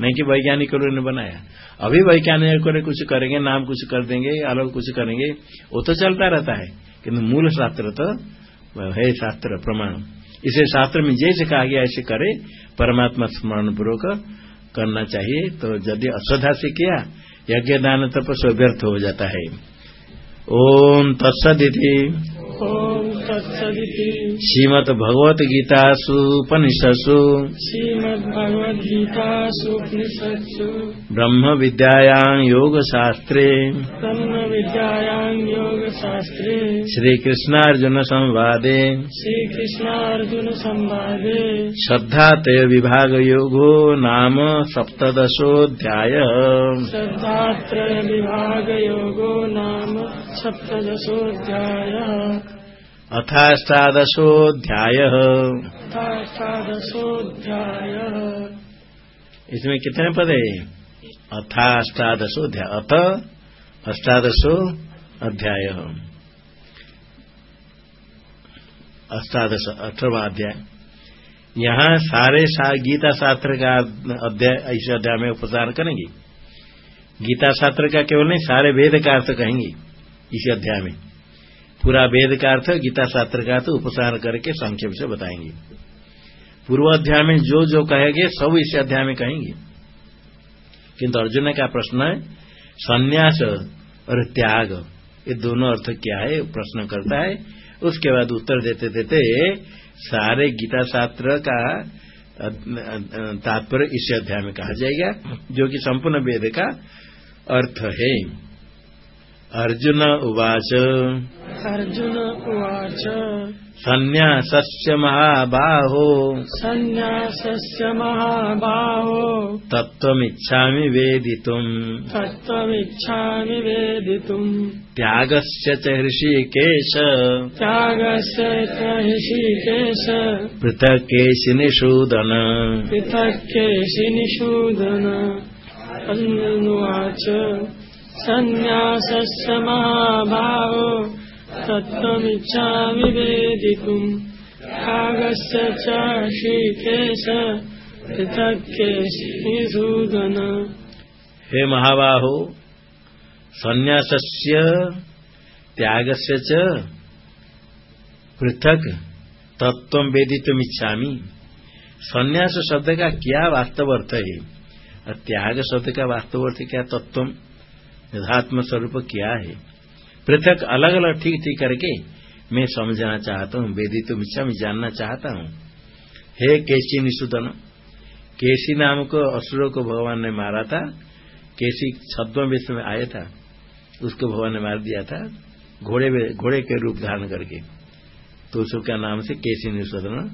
नहीं कि वैज्ञानिकों ने बनाया। अभी वैज्ञानिकों ने कुछ करेंगे, नाम कुछ कर देंगे, अलग कुछ करेंगे, वो तो चलता रहता है किन्तु मूल शास्त्र तो है शास्त्र प्रमाण। इसे शास्त्र में जैसे कहा गया, ऐसे करे, परमात्मा स्मरण पूर्वक करना चाहिए तो यदि अश्रद्धा से किया यज्ञ दान तप व्यर्थ हो जाता है। ओम तत्सदिति। ओम तत्सदिति श्रीमद भगवत गीतासु उपनिषत्सु। ब्रह्म विद्यायां योग शास्त्रे ब्रह्म विद्यायां योगशास्त्रे। श्री कृष्णार्जुन संवादे श्री कृष्णार्जुन संवादे श्रद्धातय विभाग योगो नाम सप्तदशोऽध्याय। श्रद्धात्रय विभाग योगो नाम सप्तदशोऽध्यायः। अथाष्टादशोऽध्याय। इसमें कितने पद? है अथाष्टादशोध्याय अथ अष्टादशो अध्याय। अष्टादश अठारवा अध्याय यहाँ सारे सा, गीता शास्त्र का अध्याय इस अध्याय में उपचार करेंगे। गीता शास्त्र का केवल नहीं सारे वेद का अर्थ कहेंगे इस अध्याय में। पूरा वेद का अर्थ गीता शास्त्र का अर्थ उपसार करके संक्षेप से बताएँगे। पूर्व अध्याय में जो जो कहेंगे, सब इस अध्याय में कहेंगे। किंतु अर्जुन का प्रश्न है, संन्यास और त्याग, ये दोनों अर्थ क्या है? प्रश्न करता है। उसके बाद उत्तर देते देते सारे गीता शास्त्र का तात्पर्य इस अध्याय में कहा जाएगा, जो कि संपूर्ण वेद का अर्थ है। अर्जुन उवाच। अर्जुन उवाच। संन्यासस्य महाबाहो। सन्न्यासस्य महाबाहो। तत्त्वमिच्छामि वेदितुम्। तत्त्वमिच्छामि वेदितुम्। त्यागस्य च ऋषिकेश त्यागस्य च ऋषिकेश पृथक्केशि निषूदन पृथक् केशि निषूदन अन्नुवाच सन्न्यासस्य महाभावो तत्त्वमिच्छामि वेदितुम् त्यागस्य च हे महाबाहो, संन्यासस्य त्यागस्य च पृथक तत्व वेदितुमिच्छामि। संन्यास शब्द का क्या वास्तव अर्थ है? त्याग शब्द का वास्तव अर्थ क्या तत्व यथात्म स्वरूप क्या है। पृथक अलग अलग ठीक ठीक करके मैं समझना चाहता हूँ वेदितुम इच्छा में जानना चाहता हूँ। हे केसी निषुदन केसी नाम को असुरों को भगवान ने मारा था केसी विश्व में आया था, उसको भगवान ने मार दिया था, घोड़े घोड़े के रूप धारण करके। तो उसका नाम से केसी निषोधन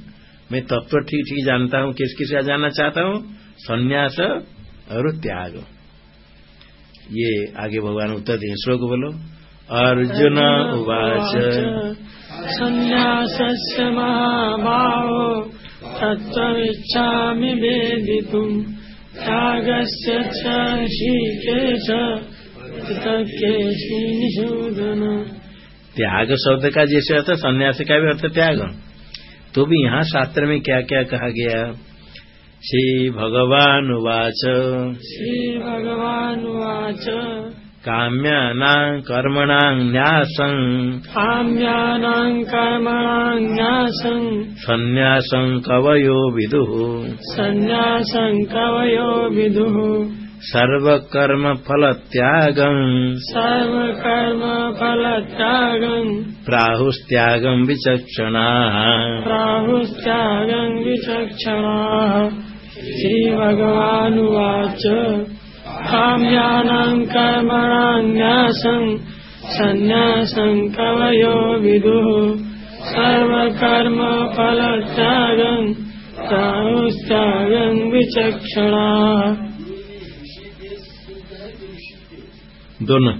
मैं तत्व ठीक ठीक जानता हूँ किस किस का जानना चाहता हूँ? संन्यास और त्याग। ये आगे भगवान उत्तर दें। श्लोक बोलो। अर्जुन उवाच। सन्न्यासस्य महाभावो तत्त्वमिच्छामि वेदितुम्। त्यागस्य च ऋषिकेश त्याग शब्द का जैसे अर्थ संन्यास का भी अर्थ त्याग। तो भी यहाँ शास्त्र में क्या क्या कहा गया? श्री भगवान उवाच श्रीभगवानुवाच। काम्यानां कर्मणां न्यासं। काम्यानाम् कर्मणाम् न्यासम् संन्यासं कवयो विदुः। सन्न्यासम् कवयो विदुः। सर्वकर्मफलत्यागम् सर्वकर्मफलत्यागम् प्राहुस्त्यागम् विचक्षणाः। प्राहुस्त्यागम् विचक्षणाः श्रीभगवानुवाच। काम्यानाम् कर्मणाम् न्यासम् सन्न्यासम् कवयो विदुः। सर्वकर्मफलत्यागम् प्राहुस्त्यागम् विचक्षणाः। दोनों।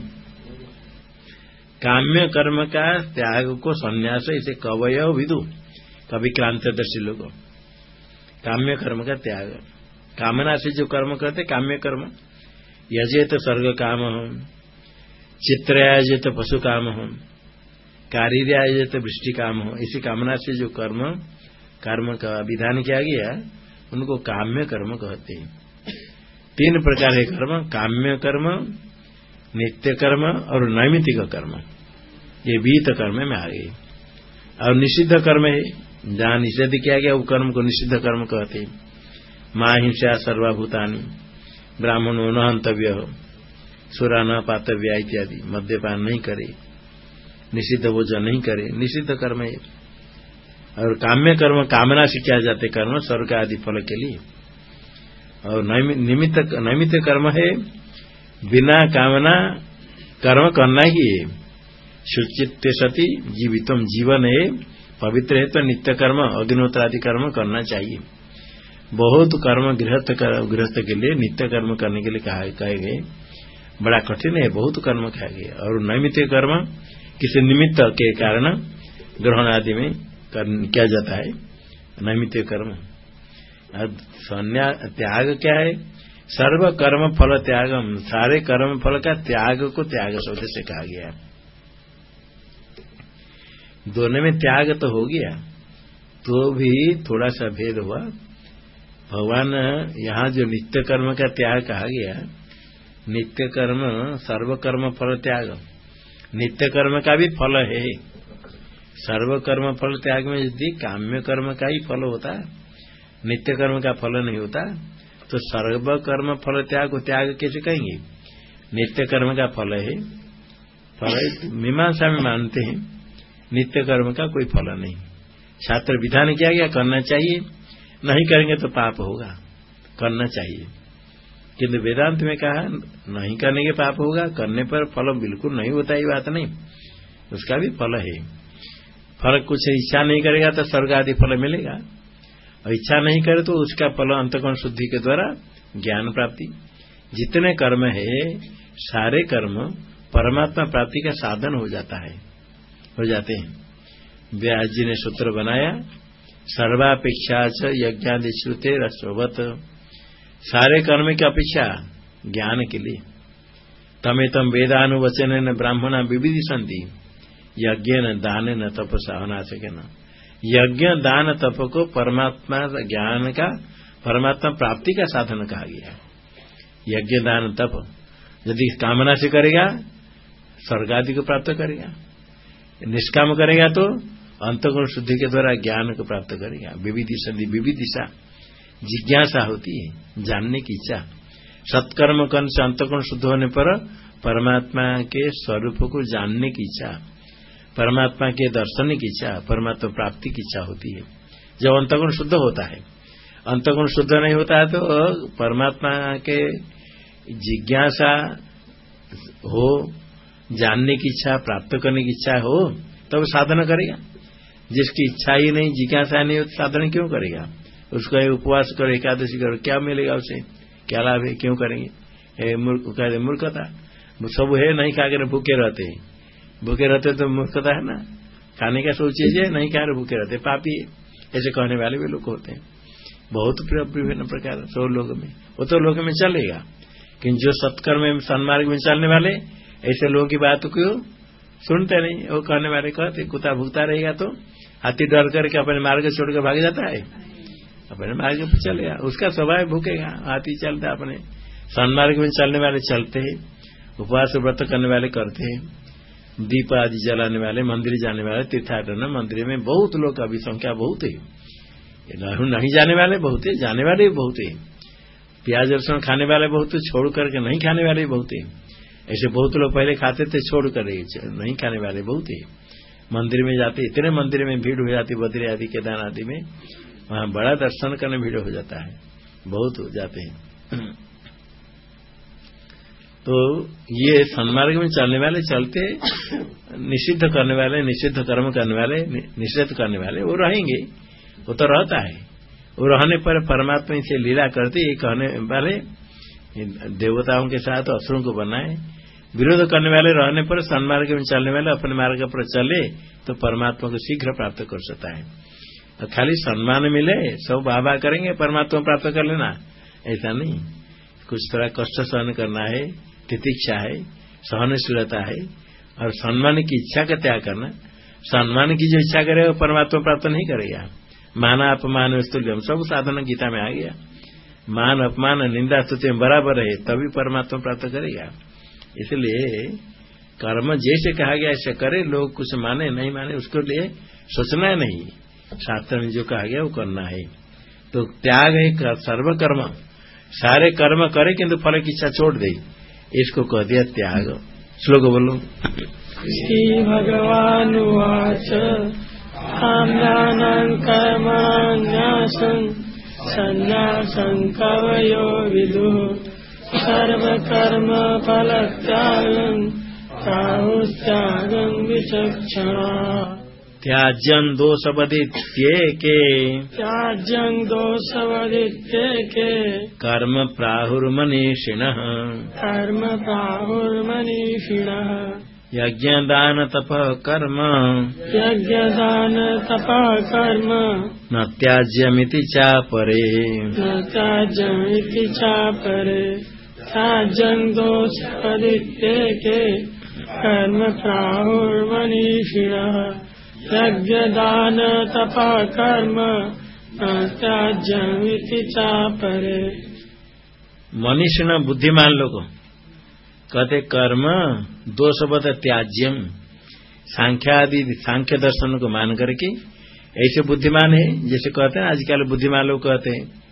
काम्य कर्म का त्याग को संन्यास इसे कवय विदु। कभी क्रांतदर्शी लोग। काम्य कर्म का त्याग। कामना से जो कर्म करते, काम्य कर्म। यजेत स्वर्ग काम हम चित्रयाजित पशु काम हम कार्याजित वृष्टि काम हो इसी कामना से जो कर्म कर्म का विधान किया गया, उनको काम्य कर्म कहते हैं। तीन प्रकार के कर्म, काम्य कर्म, नित्य कर्म और नैमितिक कर्म। ये बीत कर्म में आ गई और निषिद्ध कर्म है जहाँ निषेध किया गया, वो कर्म को निषिद्ध कर्म कहते हैं। माँ हिंसा सर्वाभूतानी, ब्राह्मण न हंतव्य, सुरा न पातव्य इत्यादि। मद्यपान नहीं करे, निषिद्ध भोजन नहीं करे, निषिद्ध कर्म है। और काम्य कर्म, कामना से किया जाते कर्म, स्वर्ग आदि फल के लिए। और निमित्त, नैमित्त कर्म है, बिना कामना कर्म करना ही है। सुचित सती, जीवितम जीवन है। पवित्र है तो नित्य कर्म अग्निहोत्र कर्म करना चाहिए। बहुत कर्म गृहस्थ गृहस्थ के लिए, नित्य कर्म करने के लिए कहे गए। बड़ा कठिन है, बहुत कर्म कहा गया और नैमित कर्म, किसी निमित्त के कारण ग्रहण आदि में किया जाता है। नैमित कर्म। त्याग क्या है? सर्व कर्म फल त्यागम। सारे कर्म फल का त्याग को त्याग शब्द से कहा गया दोनों में त्याग तो हो गया तो भी थोड़ा सा भेद हुआ। भगवान यहाँ जो नित्य कर्म का त्याग कहा गया, नित्य कर्म सर्व कर्म फल त्याग। नित्य कर्म का भी फल है। सर्व कर्म फल त्याग में यदि काम्य कर्म का ही फल होता, नित्य कर्म का फल नहीं होता तो सर्व कर्म फल त्याग को त्याग कैसे कहेंगे? नित्य कर्म का फल है। फल मीमांसा में मानते हैं। नित्य कर्म का कोई फल नहीं। छात्र विधान किया गया, करना चाहिए। नहीं करेंगे तो पाप होगा। करना चाहिए। किंतु वेदांत में कहा, नहीं करने के पाप होगा, करने पर फल बिल्कुल नहीं होता, ये बात नहीं। उसका भी फल है। फल कुछ इच्छा नहीं करेगा तो स्वर्ग आदि फल मिलेगा। और इच्छा नहीं करे तो उसका फल अंतकोण शुद्धि के द्वारा ज्ञान प्राप्ति। जितने कर्म है, सारे कर्म परमात्मा प्राप्ति का साधन हो जाता है। हो जाते हैं। व्यास जी ने सूत्र बनाया, सर्वापेक्षा च यज्ञादि श्रुते रसवत। सारे कर्म की अपेक्षा ज्ञान के लिए। तमे तम वेदानुवचन न ब्राह्मणा विविधि संधि। यज्ञ न दान न तपसा अनाशक न यज्ञ दान तप को परमात्मा ज्ञान का, परमात्मा प्राप्ति का साधन कहा गया यज्ञ दान तप, यदि कामना से करेगा स्वर्ग आदि को प्राप्त करेगा। निष्काम करेगा तो अंतगुण शुद्धि के द्वारा ज्ञान को प्राप्त करेगा। विविधि संधि, विविधिशा, जिज्ञासा होती है, जानने की इच्छा। सत्कर्म कर्ण से अंतगुण शुद्ध होने पर परमात्मा के स्वरूप को जानने की इच्छा, परमात्मा के दर्शन की इच्छा, परमात्मा प्राप्ति की इच्छा होती है। जब अंतगुण शुद्ध होता है, अंतगुण शुद्ध नहीं होता है तो परमात्मा के जिज्ञासा हो जानने की इच्छा, प्राप्त करने की इच्छा हो, तब तो साधन करेगा। जिसकी इच्छा ही नहीं, जिज्ञासा नहीं हो तो साधन क्यों करेगा? उसको उपवास करो, एकादशी करो, क्या मिलेगा उसे? क्या लाभ है? क्यों करेंगे? कहते मूर्खता, सब है, नहीं खा कर भूखे रहते हैं। भूखे रहते तो मूर्खता है ना? खाने का सोच चीज़ है नहीं खा रहे भूखे रहते पापी ऐसे कहने वाले भी लोग होते हैं। बहुत विभिन्न प्रकार, सौ लोग में। वो तो लोग में चलेगा। किन्तु जो सत्कर्म सन्मार्ग में चलने वाले ऐसे लोगों की बात क्यों? सुनते नहीं। वो कहने वाले कहते, कुत्ता भूखता रहेगा तो हाथी डर करके अपने मार्ग छोड़कर भाग जाता है। अपने मार्ग पर चलेगा उसका स्वभाव भूखेगा। हाथी चलता, अपने सन्मार्ग में चलने वाले चलते हैं उपवास व्रत करने वाले करते हैं दीप आदि जलाने वाले, मंदिर जाने वाले, तीर्थाटन मंदिर में बहुत लोग अभी संख्या बहुत है। नहीं जाने वाले बहुत है, जाने वाले भी बहुत है। प्याज रसुन खाने वाले बहुत छोड़ करके नहीं खाने वाले भी बहुत है। ऐसे बहुत लोग पहले खाते थे छोड़ कर नहीं खाने वाले बहुत ही। मंदिर में जाते, इतने मंदिर में भीड़ हो जाती, बद्री आदि, केदार आदि में, वहाँ बड़ा दर्शन करने भीड़ हो जाता है। बहुत हो जाते हैं। तो ये सन्मार्ग में चलने वाले चलते, निषिद्ध करने वाले, निषिद्ध कर्म करने वाले निषेध करने वाले, वो रहेंगे। वो तो रहता है। वो रहने पर परमात्मा इसे लीला करते, ये कहने वाले देवताओं के साथ, असुरों को बनाए विरोध करने वाले रहने पर सन्मार्ग में चलने वाले अपने मार्ग पर चले तो परमात्मा को शीघ्र प्राप्त कर सकता है। और खाली सम्मान मिले, सब बाबा करेंगे, परमात्मा प्राप्त कर लेना। ऐसा नहीं। कुछ थोड़ा कष्ट सहन करना है, तितिक्षा है, सहनशीलता है, और सम्मान की इच्छा का त्याग करना। सम्मान की जो इच्छा करेगा परमात्मा प्राप्त नहीं करेगा। माना अपमान स्तुल्यम सब साधन गीता में आ गया। मान अपमान, निंदा स्तुति में बराबर है, तभी परमात्मा प्राप्त करेगा। इसलिए कर्म जैसे कहा गया, ऐसे करे, लोग कुछ माने, नहीं माने, उसके लिए सोचना नहीं। शास्त्र में जो कहा गया, वो करना है। तो त्याग है सर्वकर्म। सारे कर्म करे, किंतु फल की इच्छा छोड़ दे। इसको कह दिया त्याग। श्लोक बोलो। श्री भगवान उवाच। काम्यानां कर्माण्यासं कवयो विदुः सर्वकर्मफलत्यागं प्राहुस्त्यागं विचक्षणा। त्याज्यं दोषवदित्येके। त्याज्यं दोषवदित्येके। कर्म प्राहुर्मनीषिणः। कर्म प्राहुर्मनीषिणः। यज्ञदान तपः कर्म यज्ञदान तपः कर्म न त्याज्यमिति चापरे। न त्याज्यमिति चापरे। त्याज्यं दोषपदित्येके कर्म प्राहुर्मनीषिणः यज्ञदान तपः कर्म त्याज्यमिति चापरे। मनीषिण बुद्धिमान लोग, कहते कर्म, दोषवत त्याज्यम, सांख्यादि, सांख्य दर्शन को मान करके, ऐसे बुद्धिमान है, जैसे कहते हैं, आजकल बुद्धिमान लोग कहते हैं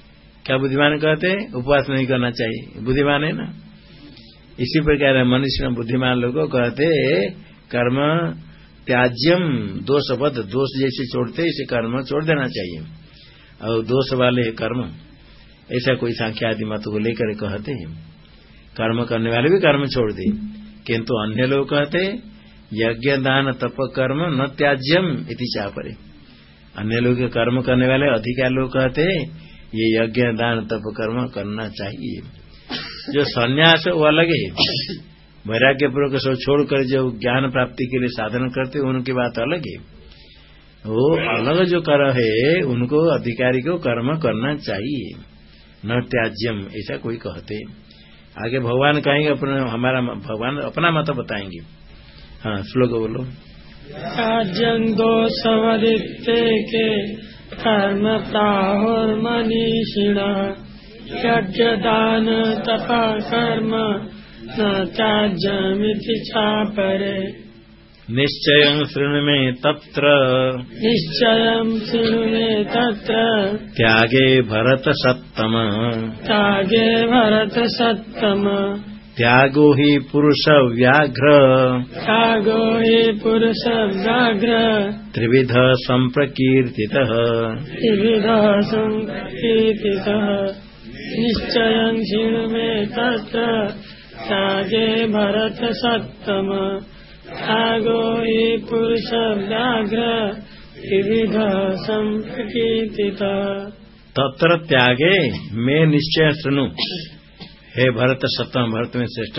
क्या बुद्धिमान कहते हैं? उपवास नहीं करना चाहिए। बुद्धिमान है ना? इसी प्रकार मनुष्य बुद्धिमान लोग कहते कर्म त्याज्यम, दोषवत, दोष जैसे छोड़ते इसे कर्म छोड़ देना चाहिए। और दोष वाले कर्म। ऐसा कोई सांख्या आदि मत को लेकर कहते हैं। कर्म करने वाले भी कर्म छोड़ दे। किंतु अन्य लोग कहते यज्ञ, दान, तप, कर्म न त्याज्यम इति चापरे। अन्य लोग कर्म करने वाले अधिकार लोग कहते ये यज्ञ दान तप कर्म करना चाहिए। जो संन्यास वो अलग है वैराग्य पूर्वक सब छोड़कर जो ज्ञान प्राप्ति के लिए साधन करते उनकी बात अलग है। वो अलग जो कर है, उनको अधिकारी को कर्म करना चाहिए। न त्याज्यम, ऐसा कोई कहते आगे भगवान कहेंगे, अपने, हमारा भगवान अपना मत बताएँगे। हाँ श्लोक बोलो। कर्म प्राहुर्मनीषिणः यज्ञदान तपः कर्म न त्याज्यमिति चापरे। निश्चय शृणु मे तत्र। निश्चयं शृणु मे तत्र। त्यागे भरत सत्तम त्यागे भरत सत्तम त्यागो हि पुरुष व्याघ्र त्यागो हि पुरुषव्याघ्र। त्रिविध सम्प्रकीर्तितः त्रिविधः सङ्कीर्तितः निश्चयं शृणु मे तत्र। त्यागे भरत सत्तम त्यागो हि पुरुषव्याघ्र। त्रिविधः सम्प्रकीर्तितः तत्र त्यागे मैं निश्चय सुनु हे भरत, सप्तम भरत में श्रेष्ठ,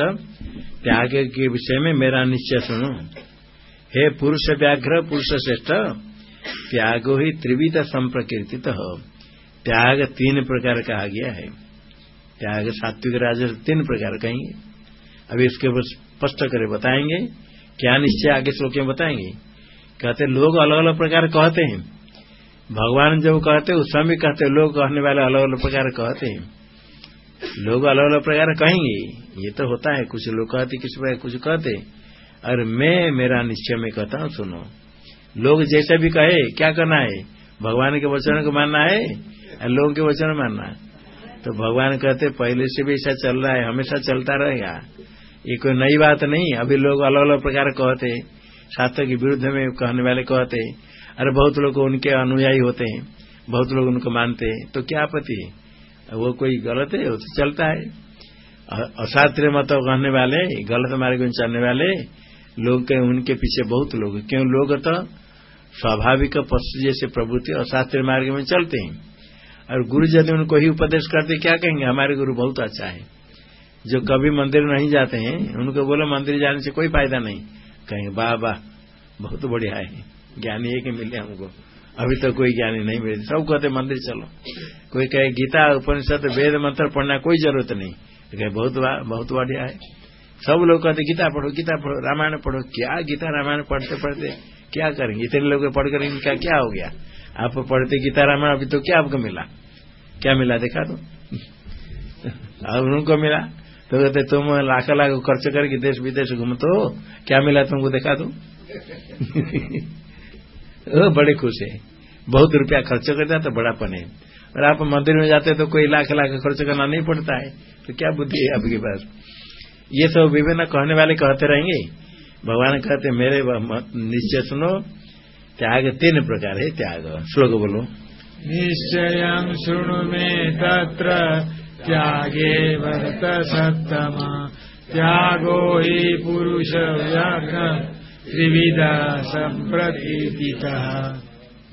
त्याग के विषय में मेरा निश्चय सुनो। हे पुरुष व्याघ्र, पुरुष श्रेष्ठ, त्यागो ही त्रिविध संप्रकीर्तित हो। त्याग तीन प्रकार कहा गया है। त्याग सात्विक राज तीन प्रकार कहेंगे अभी इसके ऊपर स्पष्ट करे बताएँगे, क्या निश्चय आगे श्लोक में बताएँगे? कहते, लोग अलग अलग प्रकार कहते हैं। भगवान जब कहते, उस समय कहते, लोग कहने वाले अलग अलग प्रकार कहते हैं। लोग अलग अलग प्रकार कहेंगे। ये तो होता है, कुछ लोग कहते प्रकार कुछ कहते। और मैं, मेरा निश्चय में कहता हूँ, सुनो। लोग जैसे भी कहे, क्या करना है? भगवान के वचन को मानना है? और लोगों के वचन मानना है। तो भगवान कहते, पहले से भी ऐसा चल रहा है, हमेशा चलता रहेगा। ये कोई नई बात नहीं, अभी लोग अलग अलग प्रकार कहते, शास्त्र के विरुद्ध में कहने वाले कहते। अरे बहुत लोग उनके अनुयायी होते हैं, बहुत लोग उनको मानते हैं। तो क्या आपत्ति है वो कोई गलत है, वो तो चलता है। अशास्त्रीय मत कहने वाले, गलत मार्ग में चलने वाले, लोग के, उनके पीछे बहुत लोग क्यों? लोग तो स्वाभाविक पशु जैसे प्रभुति अशास्त्रीय मार्ग में चलते हैं। और गुरु यदि उनको ही उपदेश करते, क्या कहेंगे? हमारे गुरु बहुत अच्छा है। जो कभी मंदिर नहीं जाते हैं, उनको बोलो, मंदिर जाने से कोई फ़ायदा नहीं। कहेंगे, वाह वाह, बहुत बढ़िया है। ज्ञानी एक मिले हमको। अभी तो कोई ज्ञानी नहीं मिले सब कहते मंदिर चलो। कोई कहे गीता, उपनिषद, वेद, मंत्र पढ़ना कोई ज़रूरत नहीं। कहे बहुत बहुत बढ़िया है। सब लोग कहते गीता पढ़ो गीता पढ़ो, रामायण पढ़ो। क्या गीता, रामायण पढ़ते पढ़ते? क्या करेंगे? इतने लोग पढ़कर इनका क्या हो गया? आप पढ़ते गीता, रामायण, अभी तो क्या आपको मिला? क्या मिला देखा तो? और उनको मिला। तो कहते, तुम लाख लाख खर्च करके देश विदेश घूमते हो क्या मिला तुमको देखा दो बड़े खुश है। बहुत रुपया खर्च करता तो बड़ापन है। और आप मंदिर में जाते तो कोई लाख लाख खर्च करना नहीं पड़ता है। तो क्या बुद्धि है आपके पास? ये सब विभिन्न कहने वाले कहते रहेंगे। भगवान कहते मेरे निश्चय सुनो, त्याग तीन प्रकार है त्याग। श्लोक बोलो। निश्चय शुणु में तत्र, त्यागे वर्त सत्तम त्यागो ही पुरुष व्याघ्र त्रिविदा सम्प्रतीतितः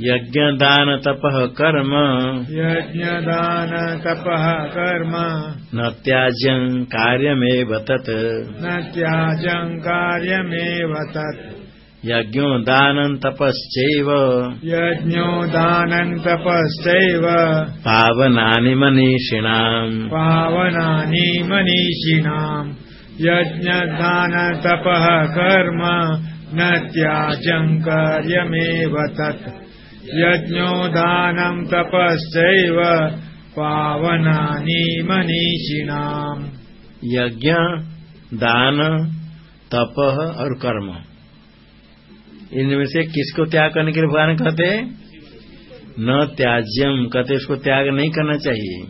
यज्ञदानतपः कर्म। यज्ञदानतपः कर्म। न त्याजङ्कार्यमेव तत्। न त्याजं कार्यमेव तत्। यज्ञो दानन्तपश्चैव यज्ञो दानन्तपश्चैव पावनानि मनीषिणाम्। पावनानि मनीषिणाम्। यज्ञदानतपः कर्म। न त्याजं कार्यमेव तत्। यज्ञो दानं तपश्चैव पावनानि मनीषिणाम् यज्ञ, दान, तप और कर्म। इनमें से किसको त्याग करने के लिए भगवान कहते न त्याज्यम, कहते इसको त्याग नहीं करना चाहिए।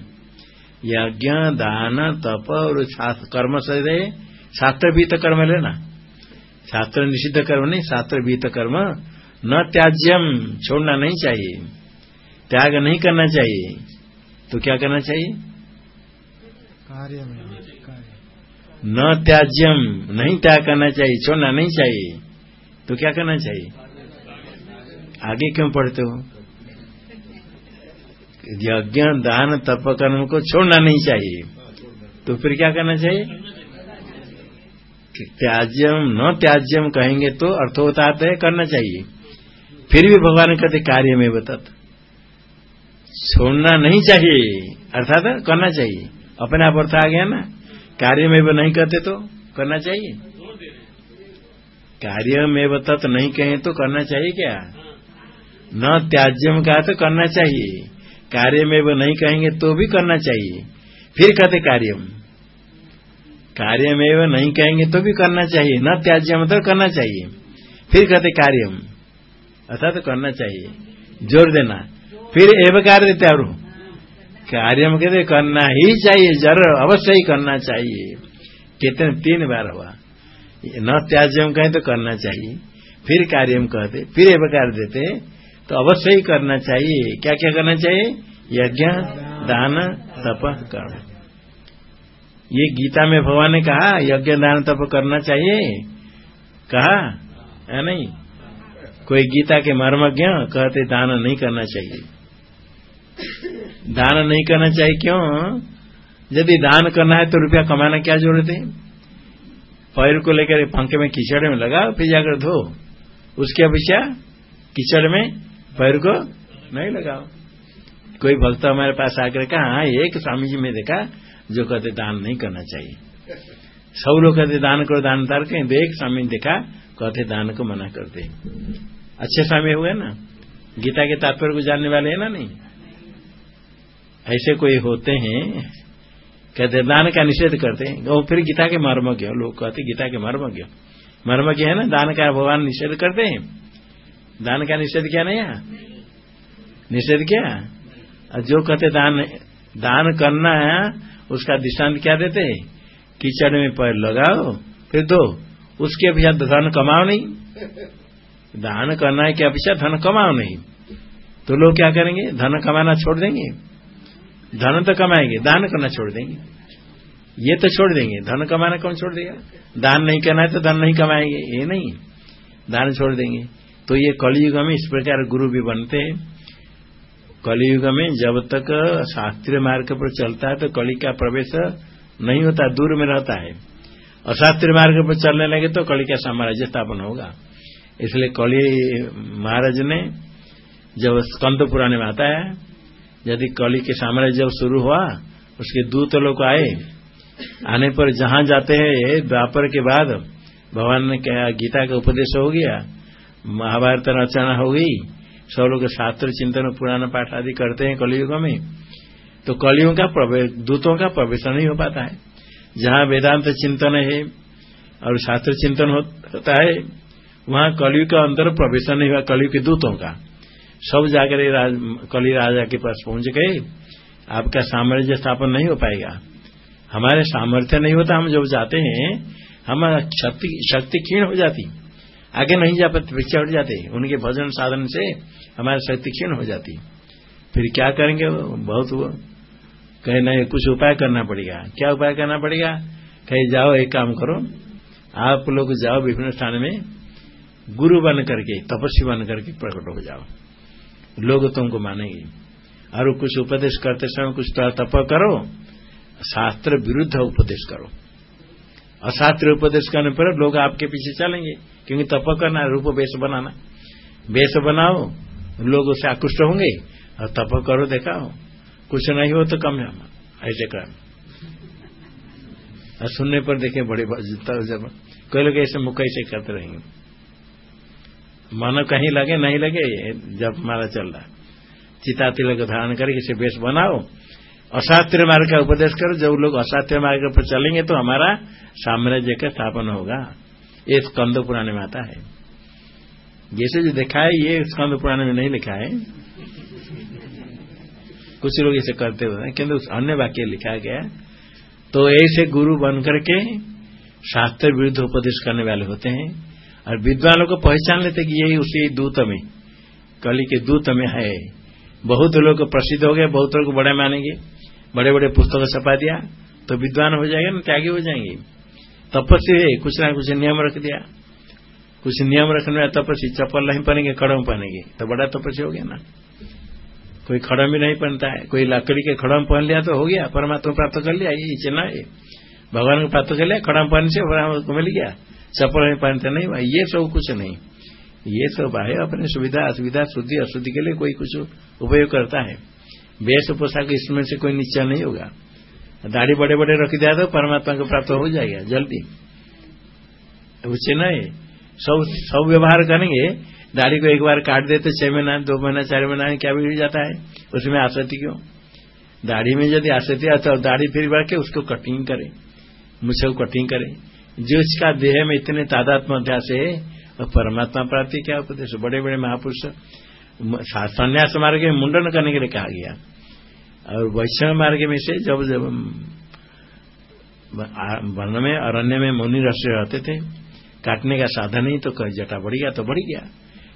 यज्ञ, दान, तप और कर्म से बीत कर्म लेना शास्त्र निषिद्ध कर्म नहीं शास्त्र बीत कर्म न त्याज्यम छोड़ना नहीं चाहिए। त्याग नहीं करना चाहिए। तो क्या करना चाहिए? कार्य। न त्याज्यम नहीं त्याग करना चाहिए छोड़ना नहीं चाहिए। तो क्या करना चाहिए? आगे क्यों पढ़ते हो? यज्ञ दान तप कर्म को छोड़ना नहीं चाहिए। तो फिर क्या करना चाहिए? त्याज्यम न त्याज्यम कहेंगे तो अर्थ होता है, करना चाहिए। फिर भी भगवान कहते कार्य में बतत छोड़ना नहीं चाहिए, अर्थात करना चाहिए। अपने आप अर्थ आ गया ना? कार्य में नहीं कहते तो करना चाहिए। कार्य में बतत नहीं कहें तो करना चाहिए क्या? न त्याज्यम कहा तो करना चाहिए। कार्य में नहीं कहेंगे तो भी करना चाहिए। फिर कहते कार्यम। कार्य में नहीं कहेंगे तो भी करना चाहिए। न त्याज्य मतलब करना चाहिए। फिर कहते कार्यम। अर्थात तो करना चाहिए। ज़ोर देना। फिर एव कार्य देते और कार्य में कहते करना ही चाहिए ज़रूर अवश्य ही करना चाहिए। कितने तीन बार हुआ। न त्याज्यम कहें तो करना चाहिए। फिर कार्यम कहते, फिर एव कार्य देते तो अवश्य ही करना चाहिए। क्या क्या करना चाहिए? यज्ञ, दान, तप, कर्म। ये गीता में भगवान ने कहा, यज्ञ दान तप करना चाहिए। कहा? है नहीं? कोई गीता के मर्मज्ञ कहते, दान नहीं करना चाहिए। दान नहीं करना चाहिए क्यों? यदि दान करना है तो रुपया कमाना क्या ज़रूरत है? पैर को लेकर पंखे में कीचड़ में लगा फिर जाकर धो। उसके अपेक्षा कीचड़ में पैर को नहीं लगाओ। कोई भक्त हमारे पास आकर कहा हाँ एक स्वामी जी में देखा जो कहते दान नहीं करना चाहिए। सब लोग कहते दान करो, दान तार तो एक स्वामी देखा, कहते दान को मना करते अच्छे स्वामी हुए ना? गीता के तात्पर्य को जानने वाले है ना नहीं? ऐसे कोई होते हैं, कहते दान का निषेध करते हैं। वो फिर गीता के मर्मज्ञ लोग कहते गीता के मर्मज्ञ मर्मज्ञ है। ना? दान का भगवान निषेध करते हैं। दान का निषेध क्या नहीं है? निषेध क्या? जो कहते दान दान करना है उसका दृष्टांत क्या देते हैं? कीचड़ में पैर लगाओ, फिर दो। उसके अपेक्षा धन कमाओ नहीं। दान करना है कि अपेक्षा? धन कमाओ नहीं। तो लोग क्या करेंगे? धन कमाना छोड़ देंगे। धन तो कमाएँगे, दान करना छोड़ देंगे। ये तो छोड़ देंगे। धन कमाना कौन छोड़ देगा? दान नहीं करना है तो धन नहीं कमाएँगे। ये नहीं। दान छोड़ देंगे। तो ये कलयुग में इस प्रकार गुरु भी बनते हैं। कलयुग में जब तक शास्त्रीय मार्ग पर चलता है तो कली का प्रवेश नहीं होता, दूर में रहता है। अशास्त्रीय मार्ग पर चलने लगे तो कली का साम्राज्य स्थापन होगा। इसलिए कली महाराज ने जब स्कंद पुराने में आता है, यदि कली के साम्राज्य जब शुरू हुआ, उसके दूत लोग आए, आने पर जहाँ जाते हैं द्वापर के बाद भगवान ने कहा गीता का उपदेश हो गया, महाभारत रचना हो गई सब लोग शास्त्र चिंतन पुराण पाठ आदि करते हैं कलयुग में तो कलियुग का दूतों का प्रवेश नहीं हो पाता है। जहाँ वेदांत चिंतन है और शास्त्र चिंतन होता है वहाँ कलियुग का अंदर प्रवेश नहीं हुआ कलियुग के दूतों का। सब जाकर राज, कली राजा के पास पहुँच गए आपका साम्राज्य स्थापन नहीं हो पाएगा। हमारे सामर्थ्य नहीं होता हम जब जाते हैं हमारा शक्ति क्षीण हो जाती। आगे नहीं जा पाते, पीछे हट जाते। उनके भजन साधन से हमारी शक्ति क्षीण हो जाती। फिर क्या करेंगे बहुत वो कहे, नहीं, कुछ उपाय करना पड़ेगा। क्या उपाय करना पड़ेगा? कहे, जाओ, एक काम करो। आप लोग जाओ विभिन्न स्थान में, गुरु बन करके, तपस्वी बन करके प्रकट हो जाओ। लोग तुमको मानेंगे। और कुछ उपदेश करते समय कुछ तप करो, शास्त्र विरुद्ध उपदेश करो। अशास्त्र उपदेश करने पर लोग आपके पीछे चलेंगे, क्योंकि तप करना रूप वेश बनाना वेश बनाओ, लोग उससे आकृष्ट होंगे, और तप करो देखा हो कुछ नहीं हो तो कम ऐसे कर। और सुनने पर देखे बड़े जब। कोई लोग ऐसे मुख ऐसे करते रहेंगे। मन कहीं लगे, नहीं लगे जब हमारा चल रहा चिता तिलक धारण करके इसे बेस बनाओ अशास्त्रीय मार्ग का उपदेश करो। जब लोग अशास्त्रीय मार्ग पर चलेंगे तो हमारा साम्राज्य का स्थापन होगा। ये स्कंद पुराने में आता है। जैसे जो देखा है, ये स्कंद पुराने में नहीं लिखा है। कुछ लोग इसे करते हुए किंतु अन्य वाक्य लिखा गया तो ऐसे गुरु बन करके शास्त्र विरुद्ध उपदेश करने वाले होते हैं। और विद्वानों को पहचान लेते कि यही उसी दूत में, कली के दूत में है। बहुत लोग प्रसिद्ध हो गए, बहुत लोग बड़े मानेंगे। बड़े बड़े पुस्तक छपा दिया तो विद्वान हो जाएगा ना, त्यागी हो जाएँगे। तपस्वी है, कुछ ना कुछ नियम रख दिया। कुछ नियम रखने वाला तपस्वी, चप्पल नहीं पहनेंगे खड़म पहनेंगे। तो बड़ा तपस्वी हो गया ना। कोई खड़म भी नहीं पहनता है। कोई लकड़ी के खड़म पहन लिया तो हो गया, परमात्मा प्राप्त कर लिया ये चना है। भगवान को प्राप्त कर लिया खड़म पहन से को मिल गया। चप्पल नहीं पहनते, नहीं ये सब कुछ नहीं। ये सब है अपनी सुविधा, असुविधा, शुद्धि, अशुद्धि के लिए कोई कुछ उपयोग करता है। वेश पोशाक इसमें से कोई निश्चय नहीं होगा। दाढ़ी बड़े बड़े रख दिया तो परमात्मा को प्राप्त हो जाएगा, जल्दी। उसे नहीं। सब सब व्यवहार करेंगे। दाढ़ी को एक बार काट देते, छह महीना, दो महीना, चार महीना, क्या बिगड़ जाता है। उसमें आसक्ति क्यों? दाढ़ी में यदि आसक्ति आता तो दाढ़ी फिर बढ़ के उसको कटिंग करे, मुझसे कटिंग करे। जो इसका देह में इतने तादात्म अध्यास है और परमात्मा प्राप्ति क्या उपदेश? बड़े बड़े महापुरुष संन्यास मार्ग में मुंडन करने के लिए कहा गया। और वैष्णव मार्ग में से जब जब वन में, अरण्य में मुनि रस रहते थे, काटने का साधन ही तो जटा बढ़ गया तो बढ़ गया।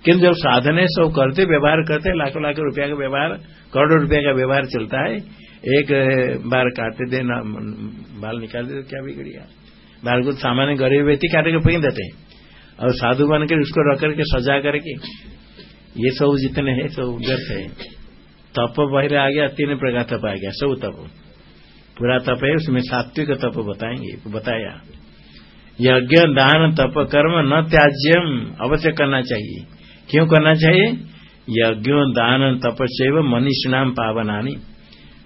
किंतु जब साधन सब करते, व्यवहार करते, लाखों लाखों रुपया का व्यवहार, करोड़ों रुपया का व्यवहार चलता है, एक बार काटते थे ना बाल निकाल देते क्या बिगड़ गया? बाल को सामान्य गरीब व्यक्ति काटे के फेंक देते और साधु बनकर उसको रख करके सजा करके ये सब जितने हैं, सब व्यर्थ है। तप बहरे आ गया, तीन प्रकार तप आ गया, सब तप। पूरा तप है, उसमें सात्विक तप बताएँगे, बताया। यज्ञ, दान, तप, कर्म न त्याज्यम अवश्य करना चाहिए। क्यों करना चाहिए? यज्ञों, दान तपस्व मनुष्य नाम पावनानी।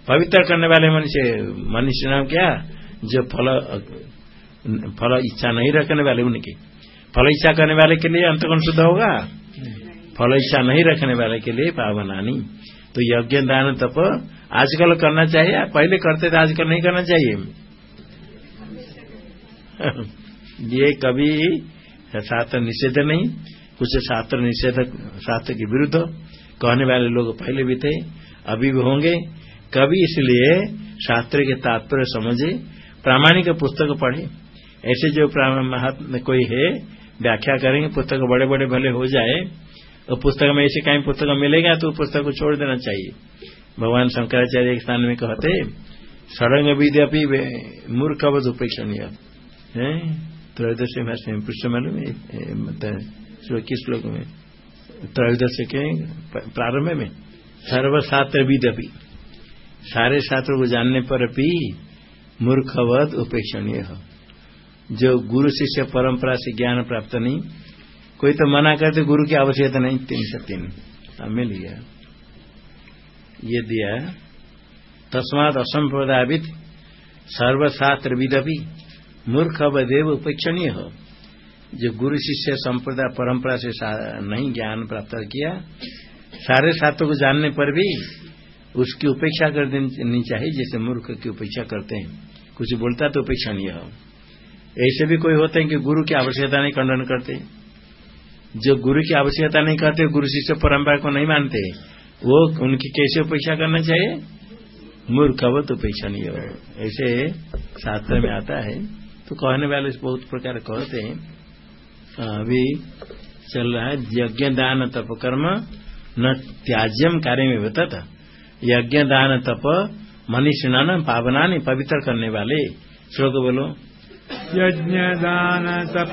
पवित्र करने वाले मनुष्य मनुष्य नाम क्या? जो फल फल इच्छा नहीं रखने वाले उनकी। फल इच्छा करने वाले के लिए अंतगुण शुद्ध होगा। फल इच्छा नहीं रखने वाले के लिए पावनानी तो यज्ञ दान तप आजकल करना चाहिए पहले करते थे, आजकल नहीं करना चाहिए। ये कभी शास्त्र निषेध नहीं, कुछ शास्त्र निषेध शास्त्र के विरुद्ध कहने वाले लोग पहले भी थे, अभी भी होंगे। कभी इसलिए शास्त्र के तात्पर्य समझे, प्रामाणिक पुस्तक पढ़े। ऐसे जो महात्मा कोई है, व्याख्या करेंगे, पुस्तक बड़े बड़े भले हो जाए तो पुस्तक में ऐसे कहीं पुस्तक मिलेगा तो पुस्तक को छोड़ देना चाहिए। भगवान शंकराचार्य एक स्थान में कहते सड़ंग विद्यापी मूर्खवध उपेक्षणीय। त्रयोदश में पृष्ठ मालूम किस श्लोक में, त्रयोदश के प्रारंभ में सर्वशास्त्र विद्यापी सारे शास्त्रों को जानने पर भी मूर्खवध उपेक्षणीय जो गुरु शिष्य परंपरा से ज्ञान प्राप्त नहीं कोई तो मना करते गुरु की आवश्यकता नहीं, तीन से तीन। मिल गया। ये दिया तस्मात असंप्रदावित सर्वशास्त्र विदपी मूर्ख अवदेव उपेक्षणीय हो। जो गुरु शिष्य संप्रदाय परंपरा से नहीं ज्ञान प्राप्त किया, सारे शास्त्रों को जानने पर भी उसकी उपेक्षा कर देनी चाहिए, जैसे मूर्ख की उपेक्षा करते हैं। कुछ बोलता तो उपेक्षणीय हो। ऐसे भी कोई होते हैं कि गुरु की आवश्यकता नहीं, खंडन करते जो गुरु की आवश्यकता नहीं करते, गुरु शिष्य परंपरा को नहीं मानते, वो उनकी कैसे उपेक्षा करना चाहिए? मूर्ख वो तो उपेक्षा नहीं हो ऐसे शास्त्र में आता है। तो कहने वाले बहुत प्रकार कहते हैं, अभी चल रहा है, यज्ञ, दान, तप, कर्म, न त्याज्यम कार्य में बता था यज्ञ, दान, तप मनीषिणा न पावना पवित्र करने वाले। श्लोक बोलो। यज्ञ, दान, तप,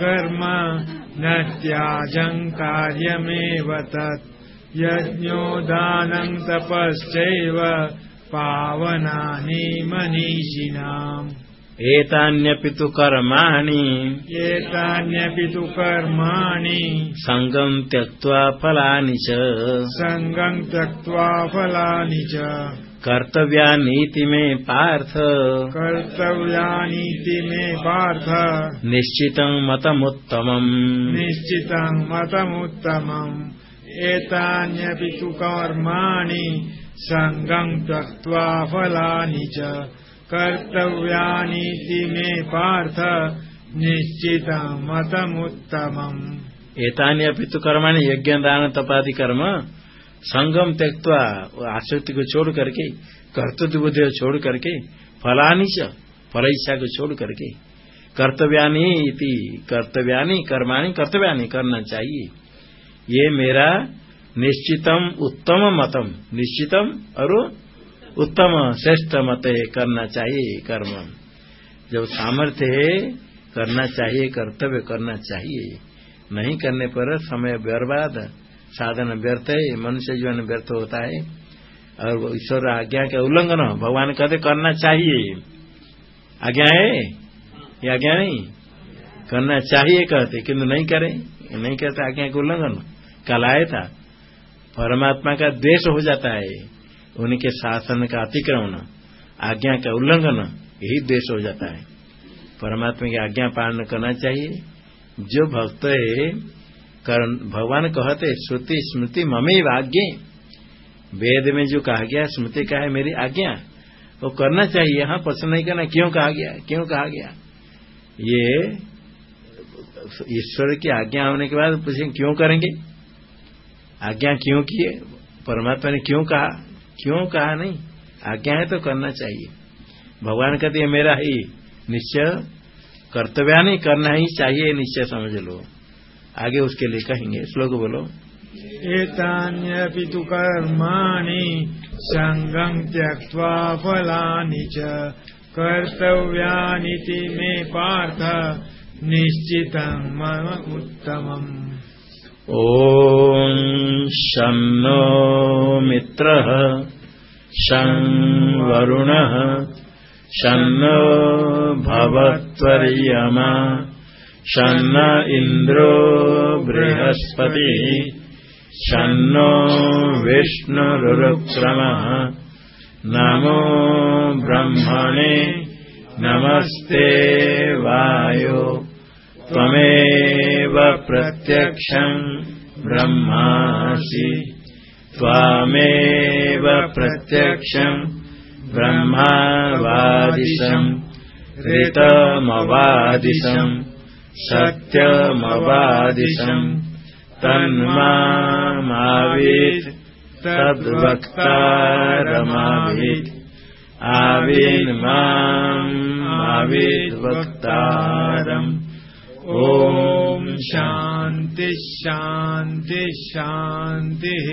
कर्म न त्याजं कार्यमेव तत्। यज्ञो दानं तपश्चैव पावनानि मनीषिणाम्। एतान्यपि तु कर्माणि। एतान्यपि तु कर्माणि। सङ्गम् त्यक्त्वा फलानि च। सङ्गम् त्यक्त्वा फलानि च कर्तव्यानीति मे पार्थ। कर्तव्यानीति मे पार्थ। निश्चितं मतमुत्तमम्। निश्चितं मतमुत्तमम्। एतान्यपि तु कर्माणि सङ्गम् त्यक्त्वा फलानि च। कर्तव्यानीति मे पार्थ। निश्चितं मतमुत्तमम्। एतान्यपि तु कर्माणि यज्ञ दान तपादि कर्म संगम त्यक्वा आसक्ति को छोड़ करके कर्तव्य बुद्धि को छोड़ करके, फलानी च फल इच्छा को छोड़ करके। कर्तव्यानी इति, कर्तव्यानी, कर्माणी, कर्तव्यानी करना चाहिए। ये मेरा निश्चितम उत्तम मतम, निश्चितम और उत्तम श्रेष्ठ मत करना चाहिए कर्म। जब सामर्थ्य है, करना चाहिए, कर्तव्य करना चाहिए। नहीं करने पर समय बर्बाद। साधन व्यर्थ है मनुष्य जीवन व्यर्थ होता है। और ईश्वर आज्ञा के उल्लंघन भगवान कहते करना चाहिए। आज्ञा है? ये आज्ञा नहीं। करना चाहिए कहते, किंतु नहीं करें। नहीं कहते आज्ञा के उल्लंघन। कल आया था, परमात्मा का द्वेष हो जाता है, उनके शासन का अतिक्रमण, आज्ञा का उल्लंघन, यही द्वेष हो जाता है। परमात्मा की आज्ञा पालन करना चाहिए। जो भक्त है भगवान कहते, श्रुति, स्मृति ममे आज्ञा। वेद में जो कहा गया, स्मृति का है मेरी आज्ञा। वो करना चाहिए यहाँ पसंद नहीं करना, क्यों कहा गया, क्यों कहा गया? ये ईश्वर की आज्ञा होने के बाद पूछेंगे क्यों करेंगे? आज्ञा क्यों किए परमात्मा ने क्यों कहा? क्यों कहा नहीं? आज्ञा है तो करना चाहिए। भगवान कहते मेरा ही निश्चय, कर्तव्य नहीं, करना ही चाहिए, निश्चय समझ लो। आगे उसके लिए कहेंगे। श्लोक बोलो। एतान्यपि तु कर्माणि सङ्गम् त्यक्त्वा फलानि च कर्तव्यानिति मे पार्थ निश्चितं मम उत्तमम्। ॐ शं नो मित्रः शं वरुणः शं भवत्वर्यमा। शन्न इन्द्रो बृहस्पतिः। शन्नो विष्णुरुक्रमः नमो ब्रह्मणे नमस्ते वायो। त्वमेव प्रत्यक्षम् ब्रह्मासि। त्वामेव प्रत्यक्षम् ब्रह्मावादिशम् ऋतमवादिशम् सत्यमवादिशम् तन्मावेत् तद्वक्तारमावेत् आवेन्माम् आवेद्वक्तारम् ॐ शान्ति शान्ति शान्तिः